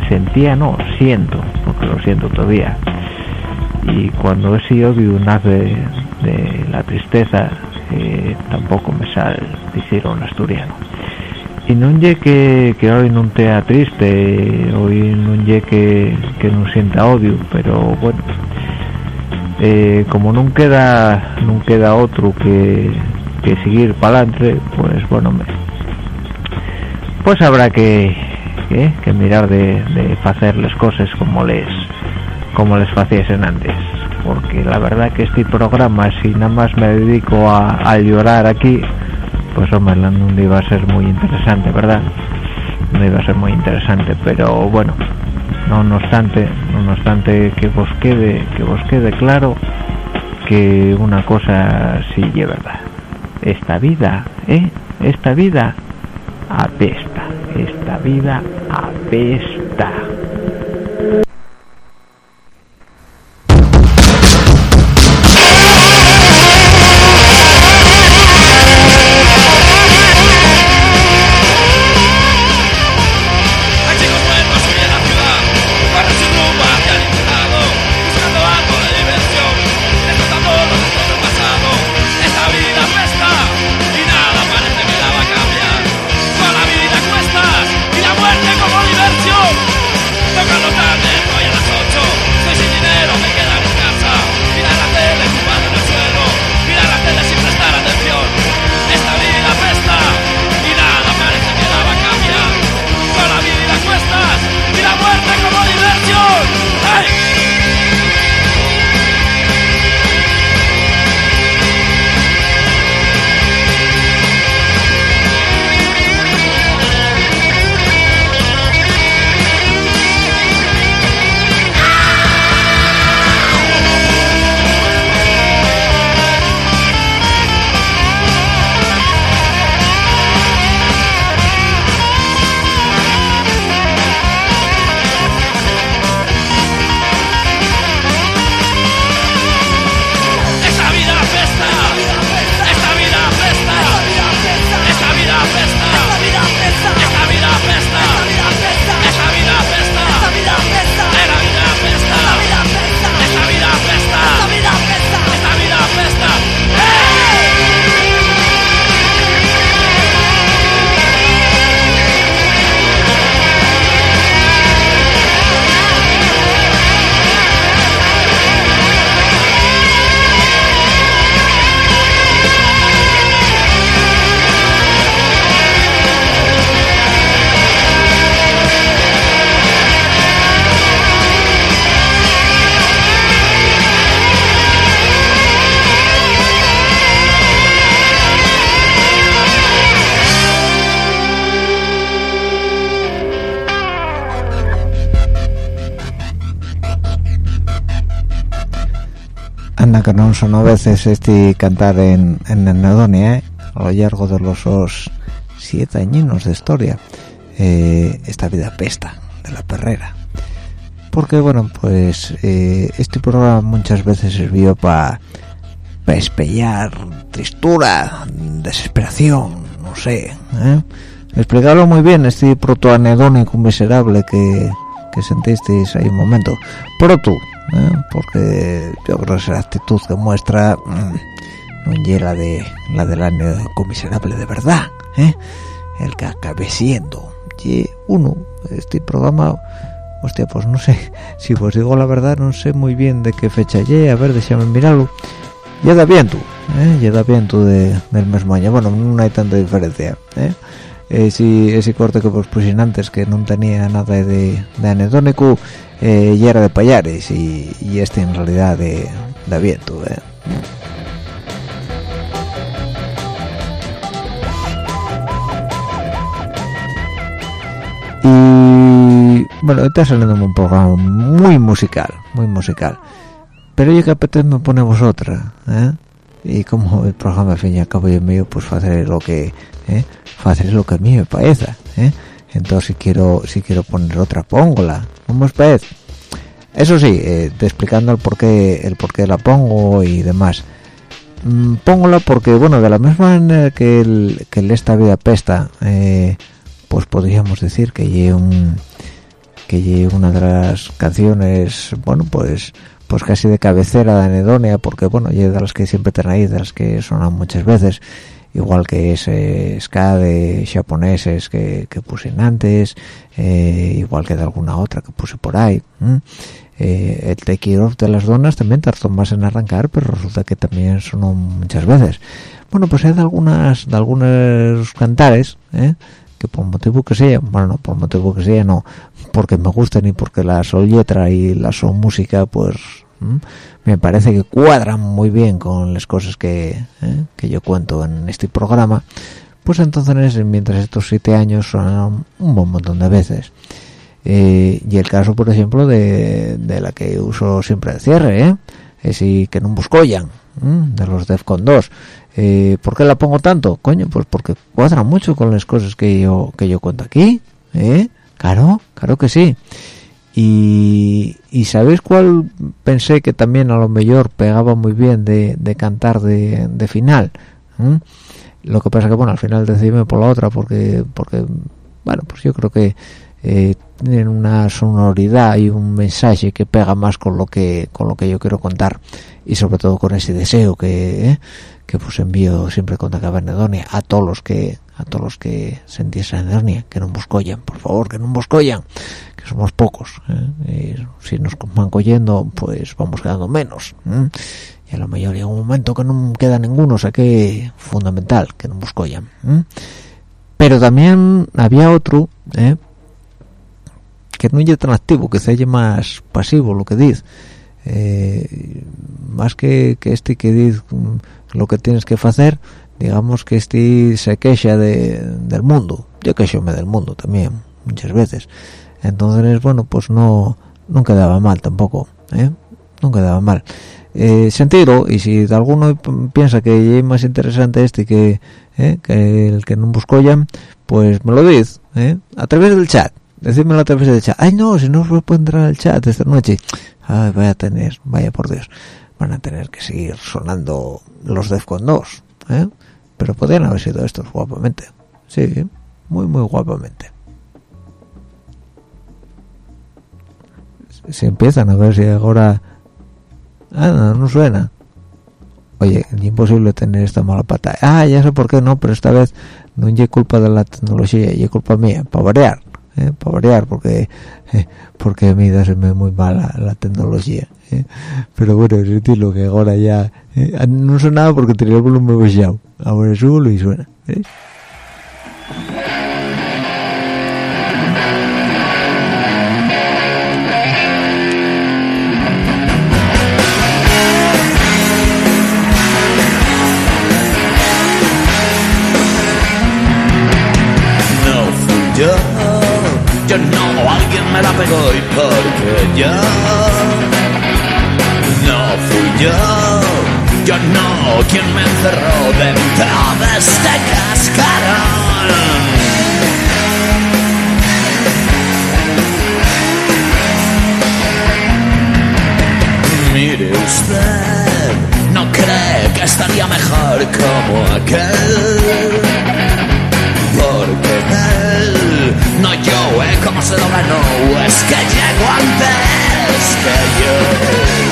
sentía, no, siento, porque lo siento todavía. Y cuando ese odio nace de, la tristeza tampoco me sale decir un asturiano y no ye que, que hoy no tea triste hoy no ye que, que no sienta odio pero bueno eh, como no queda no queda otro que, que seguir para adelante pues bueno pues habrá que, que, mirar de, de, hacer las cosas como les como les hacían antes. Porque la verdad que este programa si nada más me dedico a, llorar aquí pues hombre no iba a ser muy interesante verdad no iba a ser muy interesante pero bueno no obstante no obstante que vos quede que vos quede claro que una cosa sí es verdad. Esta vida eh esta vida apesta esta vida apesta que no son a veces este cantar en, en Anedonia ¿eh? a lo largo de los siete añinos de historia eh, esta vida pesta de la perrera. Porque bueno pues eh, este programa muchas veces sirvió para pa espellar tristura desesperación no sé explicarlo muy bien este protoanedónico miserable que, que sentisteis ahí un momento. Proto ¿eh? porque yo creo que esa actitud que muestra mm, no llega de la del año comiserable de verdad ¿eh? el que acabe siendo y uno este programa hostia pues no sé si os digo la verdad no sé muy bien de qué fecha llegue a ver déjame mirarlo ya da viento ¿eh? ya da viento de, del mismo año bueno no hay tanta diferencia ¿eh? ese, corte que vos pusieron antes que no tenía nada de, de anedónico eh, y era de Payares y, este en realidad de, de Aviento eh. y bueno está saliendo un programa muy musical muy musical pero yo que apetece me pone vosotras ¿eh? y como el programa al fin y al cabo yo mío pues hacer lo que ¿eh? hacer lo que a mí me parece ¿eh? Entonces si quiero si quiero poner otra póngola ¿cómo os parece? eso sí eh, explicando el porqué el porqué la pongo y demás mm, póngola porque bueno de la misma manera que el, que esta vida pesta eh, pues podríamos decir que hay un que es una de las canciones bueno pues pues casi de cabecera de Anedonia porque bueno y de las que siempre tenéis de las que sonan muchas veces igual que ese ska de japoneses que, que puse antes eh, igual que de alguna otra que puse por ahí eh, el Te de las donas también tardó más en arrancar pero resulta que también sonó muchas veces. Bueno pues hay de algunas de algunos cantares ¿eh? que por motivo que sea bueno no por motivo que sea no porque me gustan y porque la son letra y la son música pues me parece que cuadran muy bien con las cosas que, ¿eh? que yo cuento en este programa pues entonces mientras estos siete años sonaron un buen montón de veces eh, y el caso por ejemplo de, de, la que uso siempre de cierre ¿eh? es y que no buscoyan de los Defcon 2 eh, ¿por qué la pongo tanto? coño pues porque cuadra mucho con las cosas que yo que yo cuento aquí ¿eh? claro claro que sí y, y sabéis cuál pensé que también a lo mejor pegaba muy bien de, cantar de, de final lo que pasa que bueno al final decidíme por la otra porque porque bueno pues yo creo que eh, tienen una sonoridad y un mensaje que pega más con lo que con lo que yo quiero contar. Y sobre todo con ese deseo que eh, que pues envío siempre con acaba Anedonia a todos los que a todos los que sentís anedonia que no buscollan por favor que no buscollan que somos pocos ¿eh? y si nos van cogiendo pues vamos quedando menos y a lo mejor llega un momento que no queda ninguno o sea que fundamental que no buscollan pero también había otro ¿eh? que no es tan activo que se más pasivo lo que dice eh, más que, que este que dice mm, lo que tienes que hacer digamos que este se queja de, del mundo yo me del mundo también muchas veces entonces bueno pues no no quedaba mal tampoco ¿eh? no quedaba mal eh, sentido y si alguno piensa que es más interesante este que, ¿eh? que el que no busco ya pues me lo dice ¿eh? a través del chat decídmelo a través del chat ay no si no os puedo entrar al chat esta noche ay vaya a tener vaya por dios van a tener que seguir sonando los Defcon 2 ¿eh? pero podrían haber sido estos guapamente sí muy muy guapamente si empiezan a ver si ahora ah no, no suena oye es imposible tener esta mala pata ah ya sé por qué no pero esta vez no es culpa de la tecnología es culpa mía para variar ¿eh? para variar porque eh, porque a mí me muy mala la tecnología ¿eh? pero bueno lo que ahora ya eh, no sonaba porque tenía el volumen bajado ahora subo y suena ¿eh? Yo no, alguien me la pegó y porque yo no fui yo, yo no, quien me encerró dentro de este cascarón. Mire usted, no cree que estaría mejor como aquel, ¿Cómo se lo ganó? Es que llego antes que yo.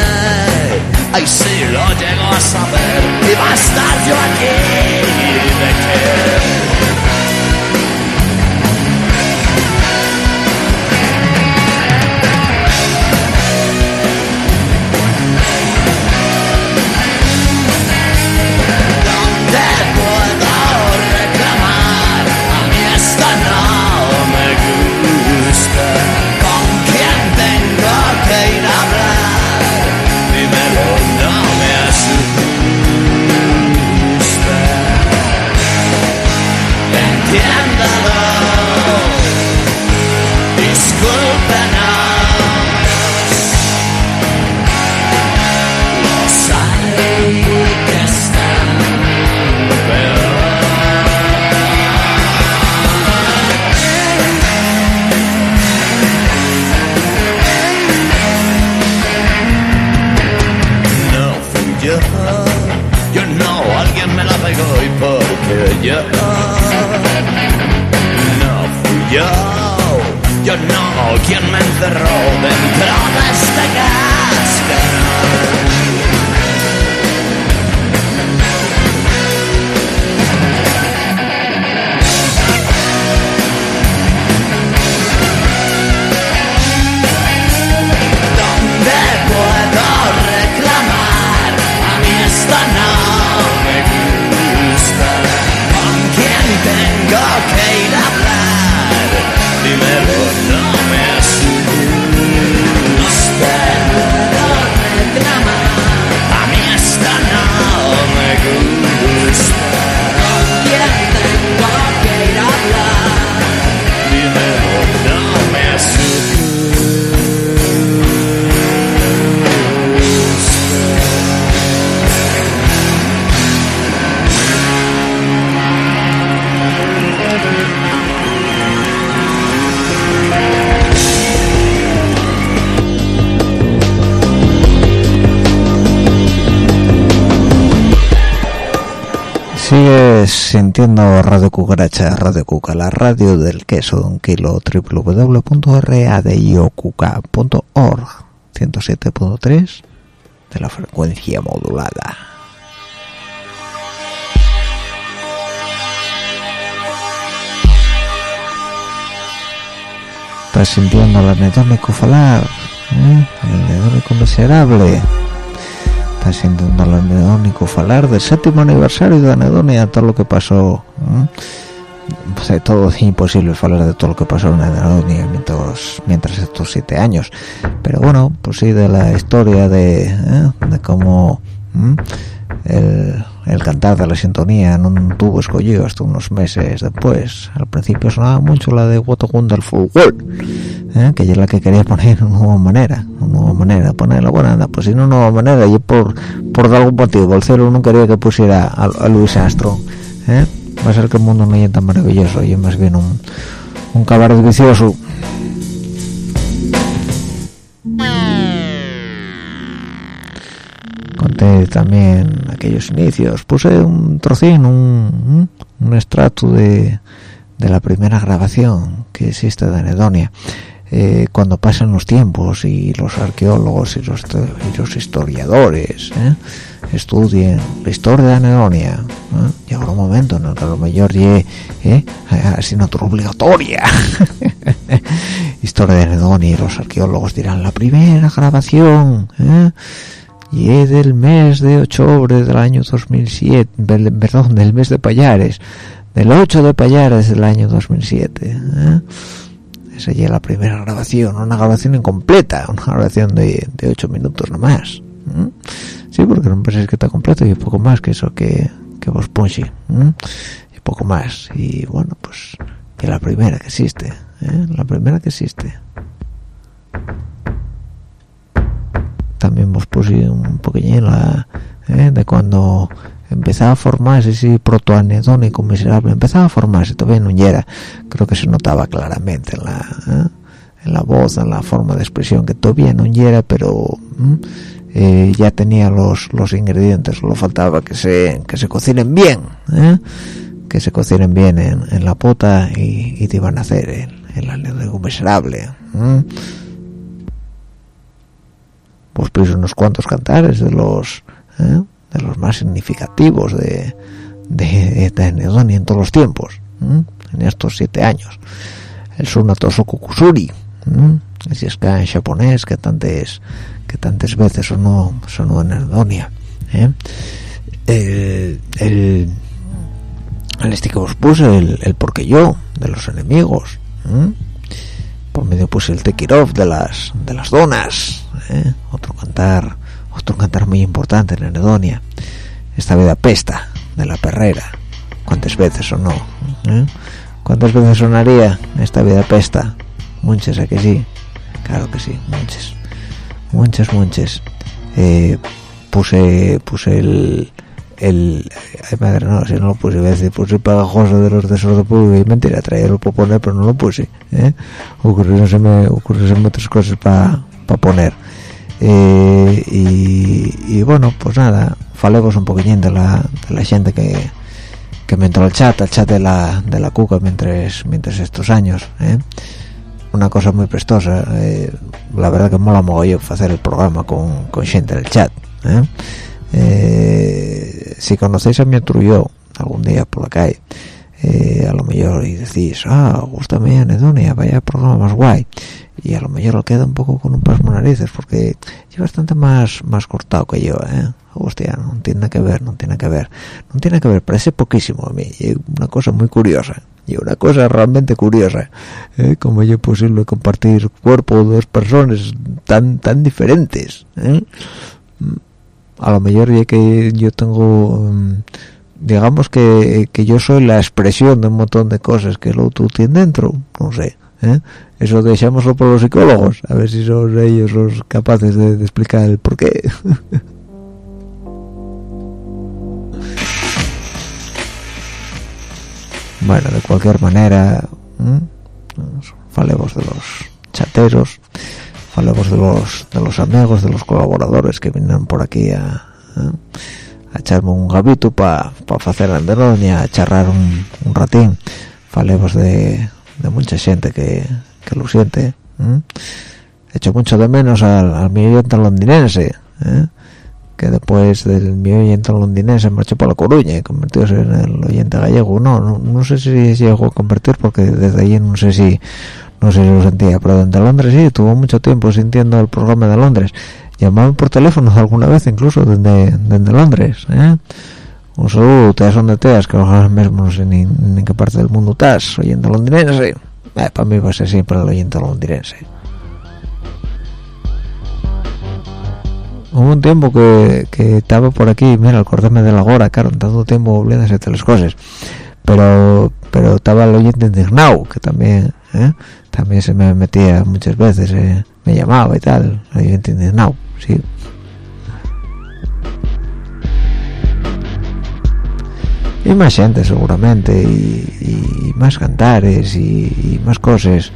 ay si lo llego a saber va a estar yo aquí de qué. Yeah. Sintiendo Radio Cucaracha, Radio Cuca, la radio del queso de un kilo, www.radiocuca.org, 107.3 de la frecuencia modulada. Estás sintiendo el anedónico falar, ¿eh? el anedónico miserable. Está sintiendo el anedónico falar del séptimo aniversario de Anedonia, todo lo que pasó. Pues es todo imposible hablar de todo lo que pasó en Anedonia mientras, mientras estos siete años. Pero bueno, pues sí, de la historia de, ¿eh? cómo ¿eh? el, el cantar de la sintonía no tuvo escogido hasta unos meses después. Al principio sonaba mucho la de What a Wonderful World, ¿eh? que es la que quería poner una nueva manera, una nueva manera de ponerla. Bueno, anda, pues no una nueva manera, yo por, por algún motivo, el cielo no quería que pusiera a, a Luis Astro. ¿eh? Va a ser que el mundo no es tan maravilloso, y más bien un, un cabaret vicioso. También aquellos inicios puse un trocín un, un extracto de, de la primera grabación que existe de Anedonia eh, cuando pasan los tiempos y los arqueólogos y los, y los historiadores ¿eh? estudien la historia de Anedonia ¿eh? llega un momento en el que a lo mejor llegue ¿eh? asignatura obligatoria historia de Anedonia y los arqueólogos dirán la primera grabación ¿eh? Y es del mes de octubre del año 2007, perdón, del mes de Payares, del 8 de Payares del año 2007. ¿eh? Esa ya es la primera grabación, una grabación incompleta, una grabación de, de 8 minutos nomás. ¿eh? Sí, porque no penséis que está completo y poco más que eso que, que vos punchi. ¿eh? Y poco más. Y bueno, pues que la primera que existe, ¿eh? la primera que existe. También vos puse un poquillín la, eh, de cuando empezaba a formarse ese protoanedónico miserable empezaba a formarse todavía no era creo que se notaba claramente en la eh, en la voz en la forma de expresión que todavía no era pero eh, ya tenía los los ingredientes. Solo faltaba que se que se cocinen bien que se cocinen bien en, en la pota y, y, te iban a hacer el, el anedónico miserable pues puse unos cuantos cantares de los ¿eh? de los más significativos de de, de en todos los tiempos en estos siete años. El Sunatoso Kukusuri ese es que en japonés que tantas que tantas veces sonó sonó en Anedonia ¿eh? el, el el este que os puse el, el porque yo de los enemigos por medio puse el Tekirov de las de las donas ¿eh? otro cantar otro cantar muy importante en Anedonia esta vida pesta de la perrera. Cuántas veces o no ¿Eh? cuántas veces sonaría esta vida pesta muchas a que sí claro que sí muchas muchas muchas eh, puse puse el el ay madre no si no lo puse. A veces puse pegajoso de los de público y mentira traerlo para poner pero no lo puse ¿eh? ocurrióseme ocurrióseme otras cosas para pa poner eh, y, y, bueno pues nada falemos un poquillín de la, de la gente que que me entró al chat al chat de la de la cuca mientras mientras estos años ¿eh? una cosa muy prestosa eh, la verdad que mola mogollón hacer el programa con, con gente del chat ¿eh? Eh, si conocéis a mi otro yo algún día por la calle a lo mejor y decís ah gusta mi anedonia vaya programa más guay y a lo mejor lo queda un poco con un pasmo narices porque es bastante más más cortado que yo eh hostia no tiene que ver no tiene que ver no tiene que ver parece poquísimo a mí y una cosa muy curiosa y una cosa realmente curiosa ¿eh? como es posible compartir cuerpo de dos personas tan tan diferentes ¿eh? a lo mejor ya que yo tengo mm, digamos que, que yo soy la expresión de un montón de cosas que el otro tiene dentro no sé ¿eh? eso dejémoslo por los psicólogos a ver si son ellos los capaces de, explicar el porqué. Bueno de cualquier manera falemos de los chateros falemos de los de los amigos de los colaboradores que vinieron por aquí a, a echarme un gabito para pa hacer la a charrar un, un ratín. Falemos de, de mucha gente que, que lo siente he hecho mucho de menos al, al mi oyente londinense ¿eh? que después del mi oyente londinense marchó para la Coruña y convirtióse en el oyente gallego. No, no, no sé si llegó a convertir porque desde allí no sé si no sé si lo sentía pero desde Londres sí tuvo mucho tiempo sintiendo el programa de Londres llamaban por teléfono alguna vez incluso desde, desde Londres ¿eh? un saludo te donde teas que ahora mismo no sé ni, ni en qué parte del mundo estás oyendo londinense. Eh, para mí va a ser siempre el oyente londinense. Hubo un tiempo que, que estaba por aquí mira acordarme de la hora claro tanto tiempo olvidándose de las cosas. Pero pero estaba el oyente indignado que también ¿eh? también se me metía muchas veces eh, me llamaba y tal el oyente indignado sí. Y más gente seguramente y, más cantares y, más cosas.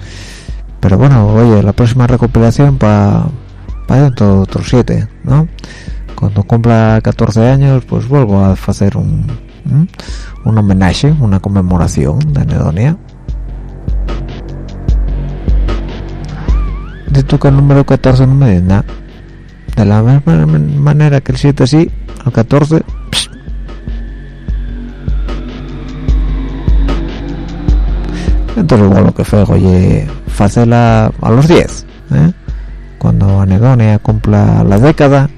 Pero bueno oye la próxima recopilación para para dentro de otros siete ¿no? cuando cumpla 14 años pues vuelvo a hacer un un homenaje una conmemoración de anedonia. De que el número 14 no me dice nada de la misma manera que el 7 sí al 14 pss. entonces igual lo que fue oye facela a los 10 ¿eh? cuando Anedonia cumpla la década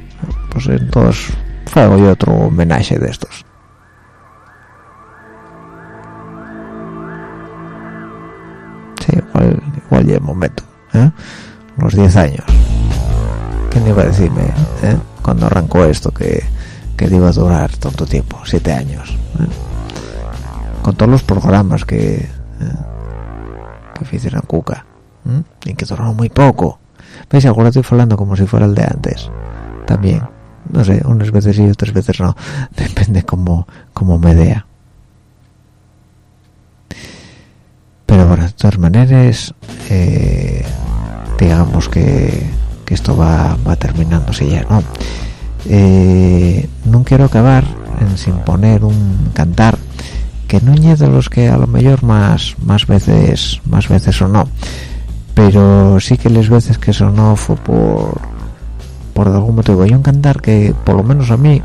pues entonces hago yo otro homenaje de estos sí, igual, igual ya el momento ¿eh? los 10 años ¿quién iba a decirme eh? cuando arrancó esto que, que iba a durar tanto tiempo 7 años ¿eh? con todos los programas que ¿eh? que hicieron Cuca y que duraron muy poco veis ahora estoy hablando como si fuera el de antes también no sé unas veces sí otras veces no depende como como me dea pero bueno de todas maneras digamos que, que, esto va, va terminándose ya no eh, no quiero acabar en, sin poner un cantar que no es de los que a lo mejor más más veces más veces o no pero sí que las veces que sonó fue por por algún motivo. Hay un cantar que por lo menos a mí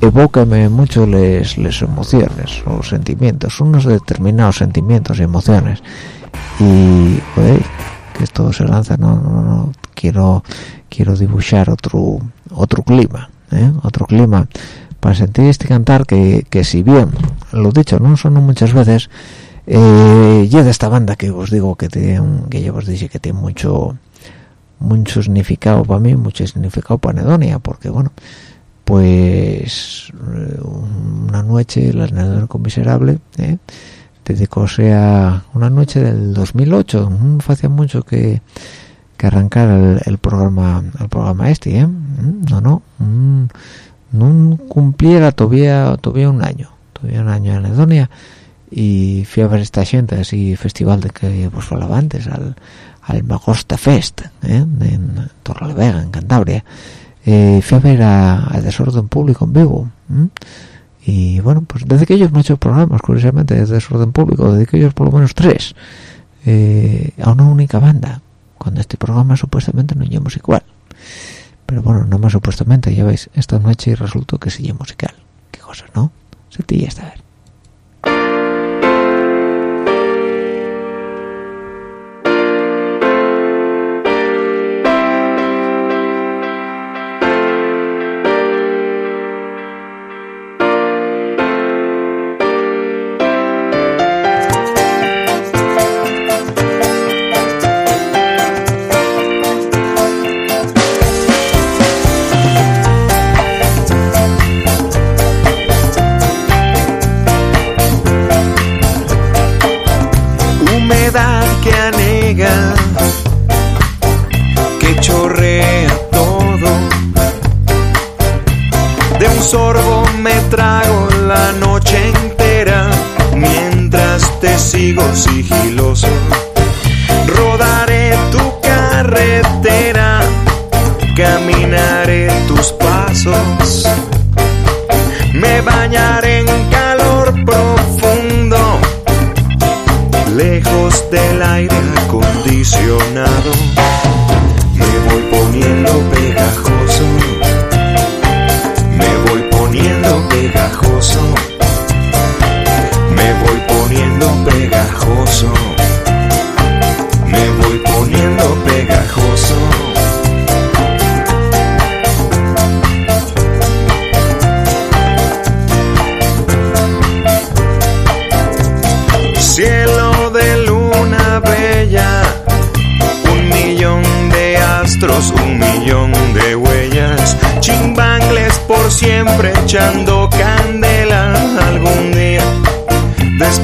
evócame mucho les, les emociones o sentimientos unos determinados sentimientos y emociones. Y que esto se lanza no, no, no quiero quiero dibujar otro otro clima ¿eh? otro clima para sentir este cantar que, que si bien lo dicho no son muchas veces eh, yo de esta banda que os digo que tiene que yo os dije que tiene mucho mucho significado para mí mucho significado para Nedonia porque bueno pues una noche la con miserable ¿eh? dedicóse a una noche del 2008 no hacía mucho que que arrancar el, el, programa el programa este ¿eh? no no no cumpliera todavía todavía un año todavía un año en Edonia y fui a ver esta gente así festival de que pues hablaba antes al, al Magosta Fest ¿eh? en Torrelavega en Cantabria eh, fui a ver a, Desorden Público en vivo ¿eh? y bueno pues desde que ellos no he hecho programas curiosamente de Desorden Público desde que ellos por lo menos tres eh, a una única banda cuando este programa supuestamente no es musical. Pero bueno no más supuestamente ya veis esta noche resultó que es musical. Qué cosa no se te ya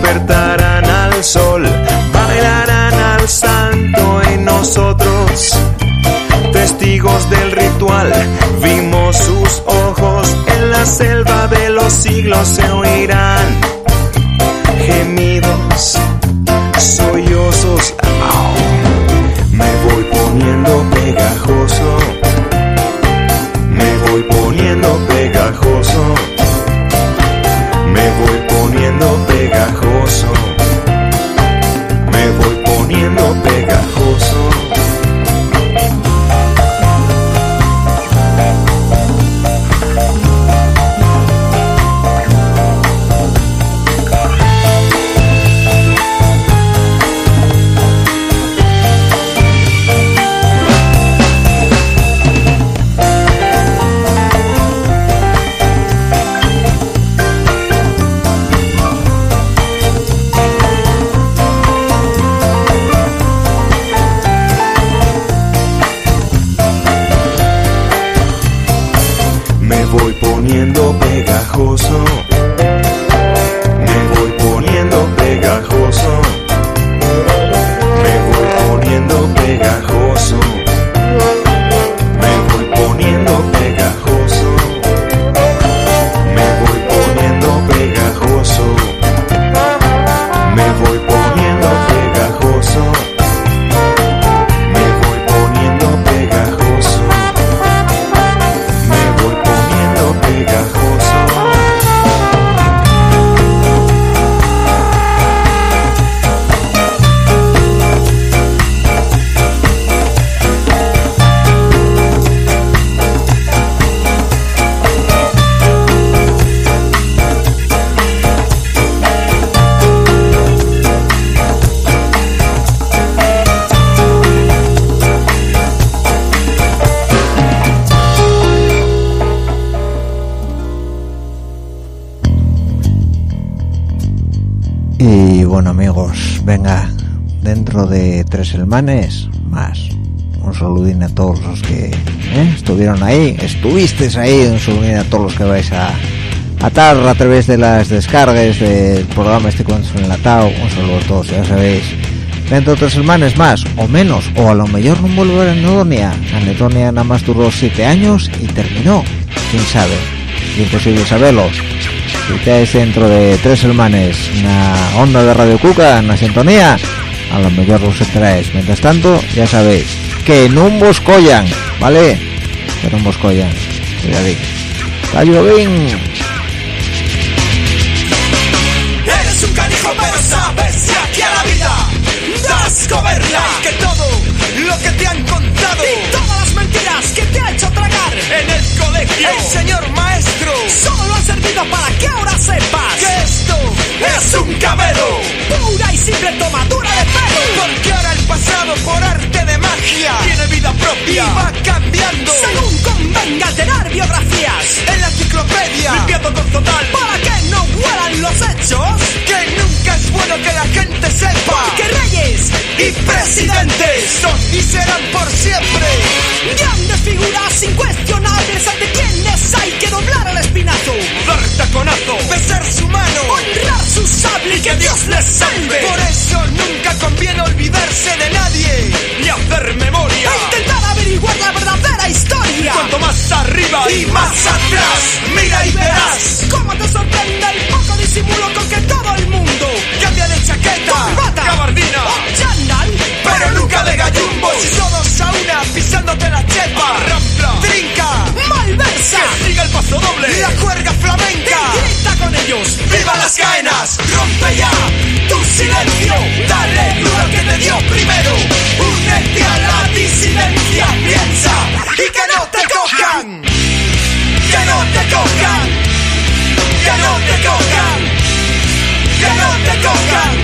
despertarán al sol, bailarán al santo y nosotros, testigos del ritual, vimos sus ojos en la selva de los siglos se oirán gemidos, ahí, estuvisteis ahí, un saludín a todos los que vais a atar a través de las descargas del programa este cuento enlatado. Un saludo a todos, ya sabéis. Dentro de tres semanas más, o menos, o a lo mejor no volver a Anedonia. Anedonia nada más duró siete años y terminó. ¿Quién sabe? Imposible saberlo. Estáis dentro de tres semanas una onda de Radio Cuca, en la sintonía, a lo mejor os enteráis. Mientras tanto, ya sabéis, que no vos collan, ¿vale? No vos collan. Cuidadín. ¡Callo bien! Eres un canijo pero sabes que aquí a la vida das coberla. Que todo lo que te han contado Y todas las mentiras que te ha hecho tragar en el colegio, el señor maestro, solo han servido para que ahora sepas que esto es un cabelo. pura y simple tomadura de pelo. Porque pasado por arte de magia tiene vida propia y va cambiando. Según convenga tener biografías En la enciclopedia, limpiando con total, para que no huelan los hechos. que nunca es bueno que la gente sepa Que reyes y presidentes son y serán por siempre. Grandes figuras incuestionables ante quienes hay que doblar el espinazo. Dar taconazo, besar su mano, Honrar que Dios les salve. Por eso nunca conviene olvidarse de nadie y hacer memoria. E intentar averiguar la verdadera historia. Cuanto más arriba y más atrás, mira y verás ¿Cómo te sorprende el poco disimulo con que todo el mundo cambia de chaqueta, corbata gabardina, o chándal? pero nunca de gallumbo. Y todos una pisándote la chepa, rampla, trinca, Malversa que siga el paso doble, la cuerga flamenca. y grita con ellos. ¡Viva las caenas! ¡Rompe ya tu silencio! ¡Dale duro que te dio primero! ¡Únete a la disidencia! ¡Piensa! ¡Y que no te cojan! ¡Que no te cojan! ¡Que no te cojan! ¡Que no te cojan!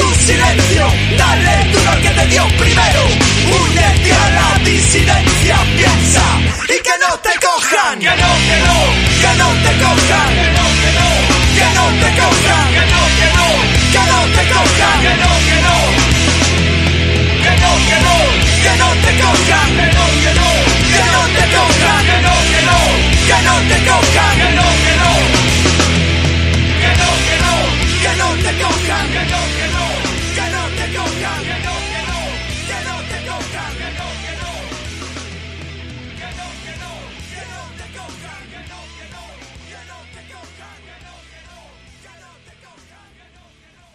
tu silencio, dale tú al que te dio primero. Únete a la disidencia, piensa y que no te cojan. Que no, que no, que no te cojan. Que no, que no, que no te cojan. Que no, que no, que no te cojan. Que no, que no, que no, que no, que no te cojan. Que no, que no, que no te cojan. Que no, que no, que no te cojan.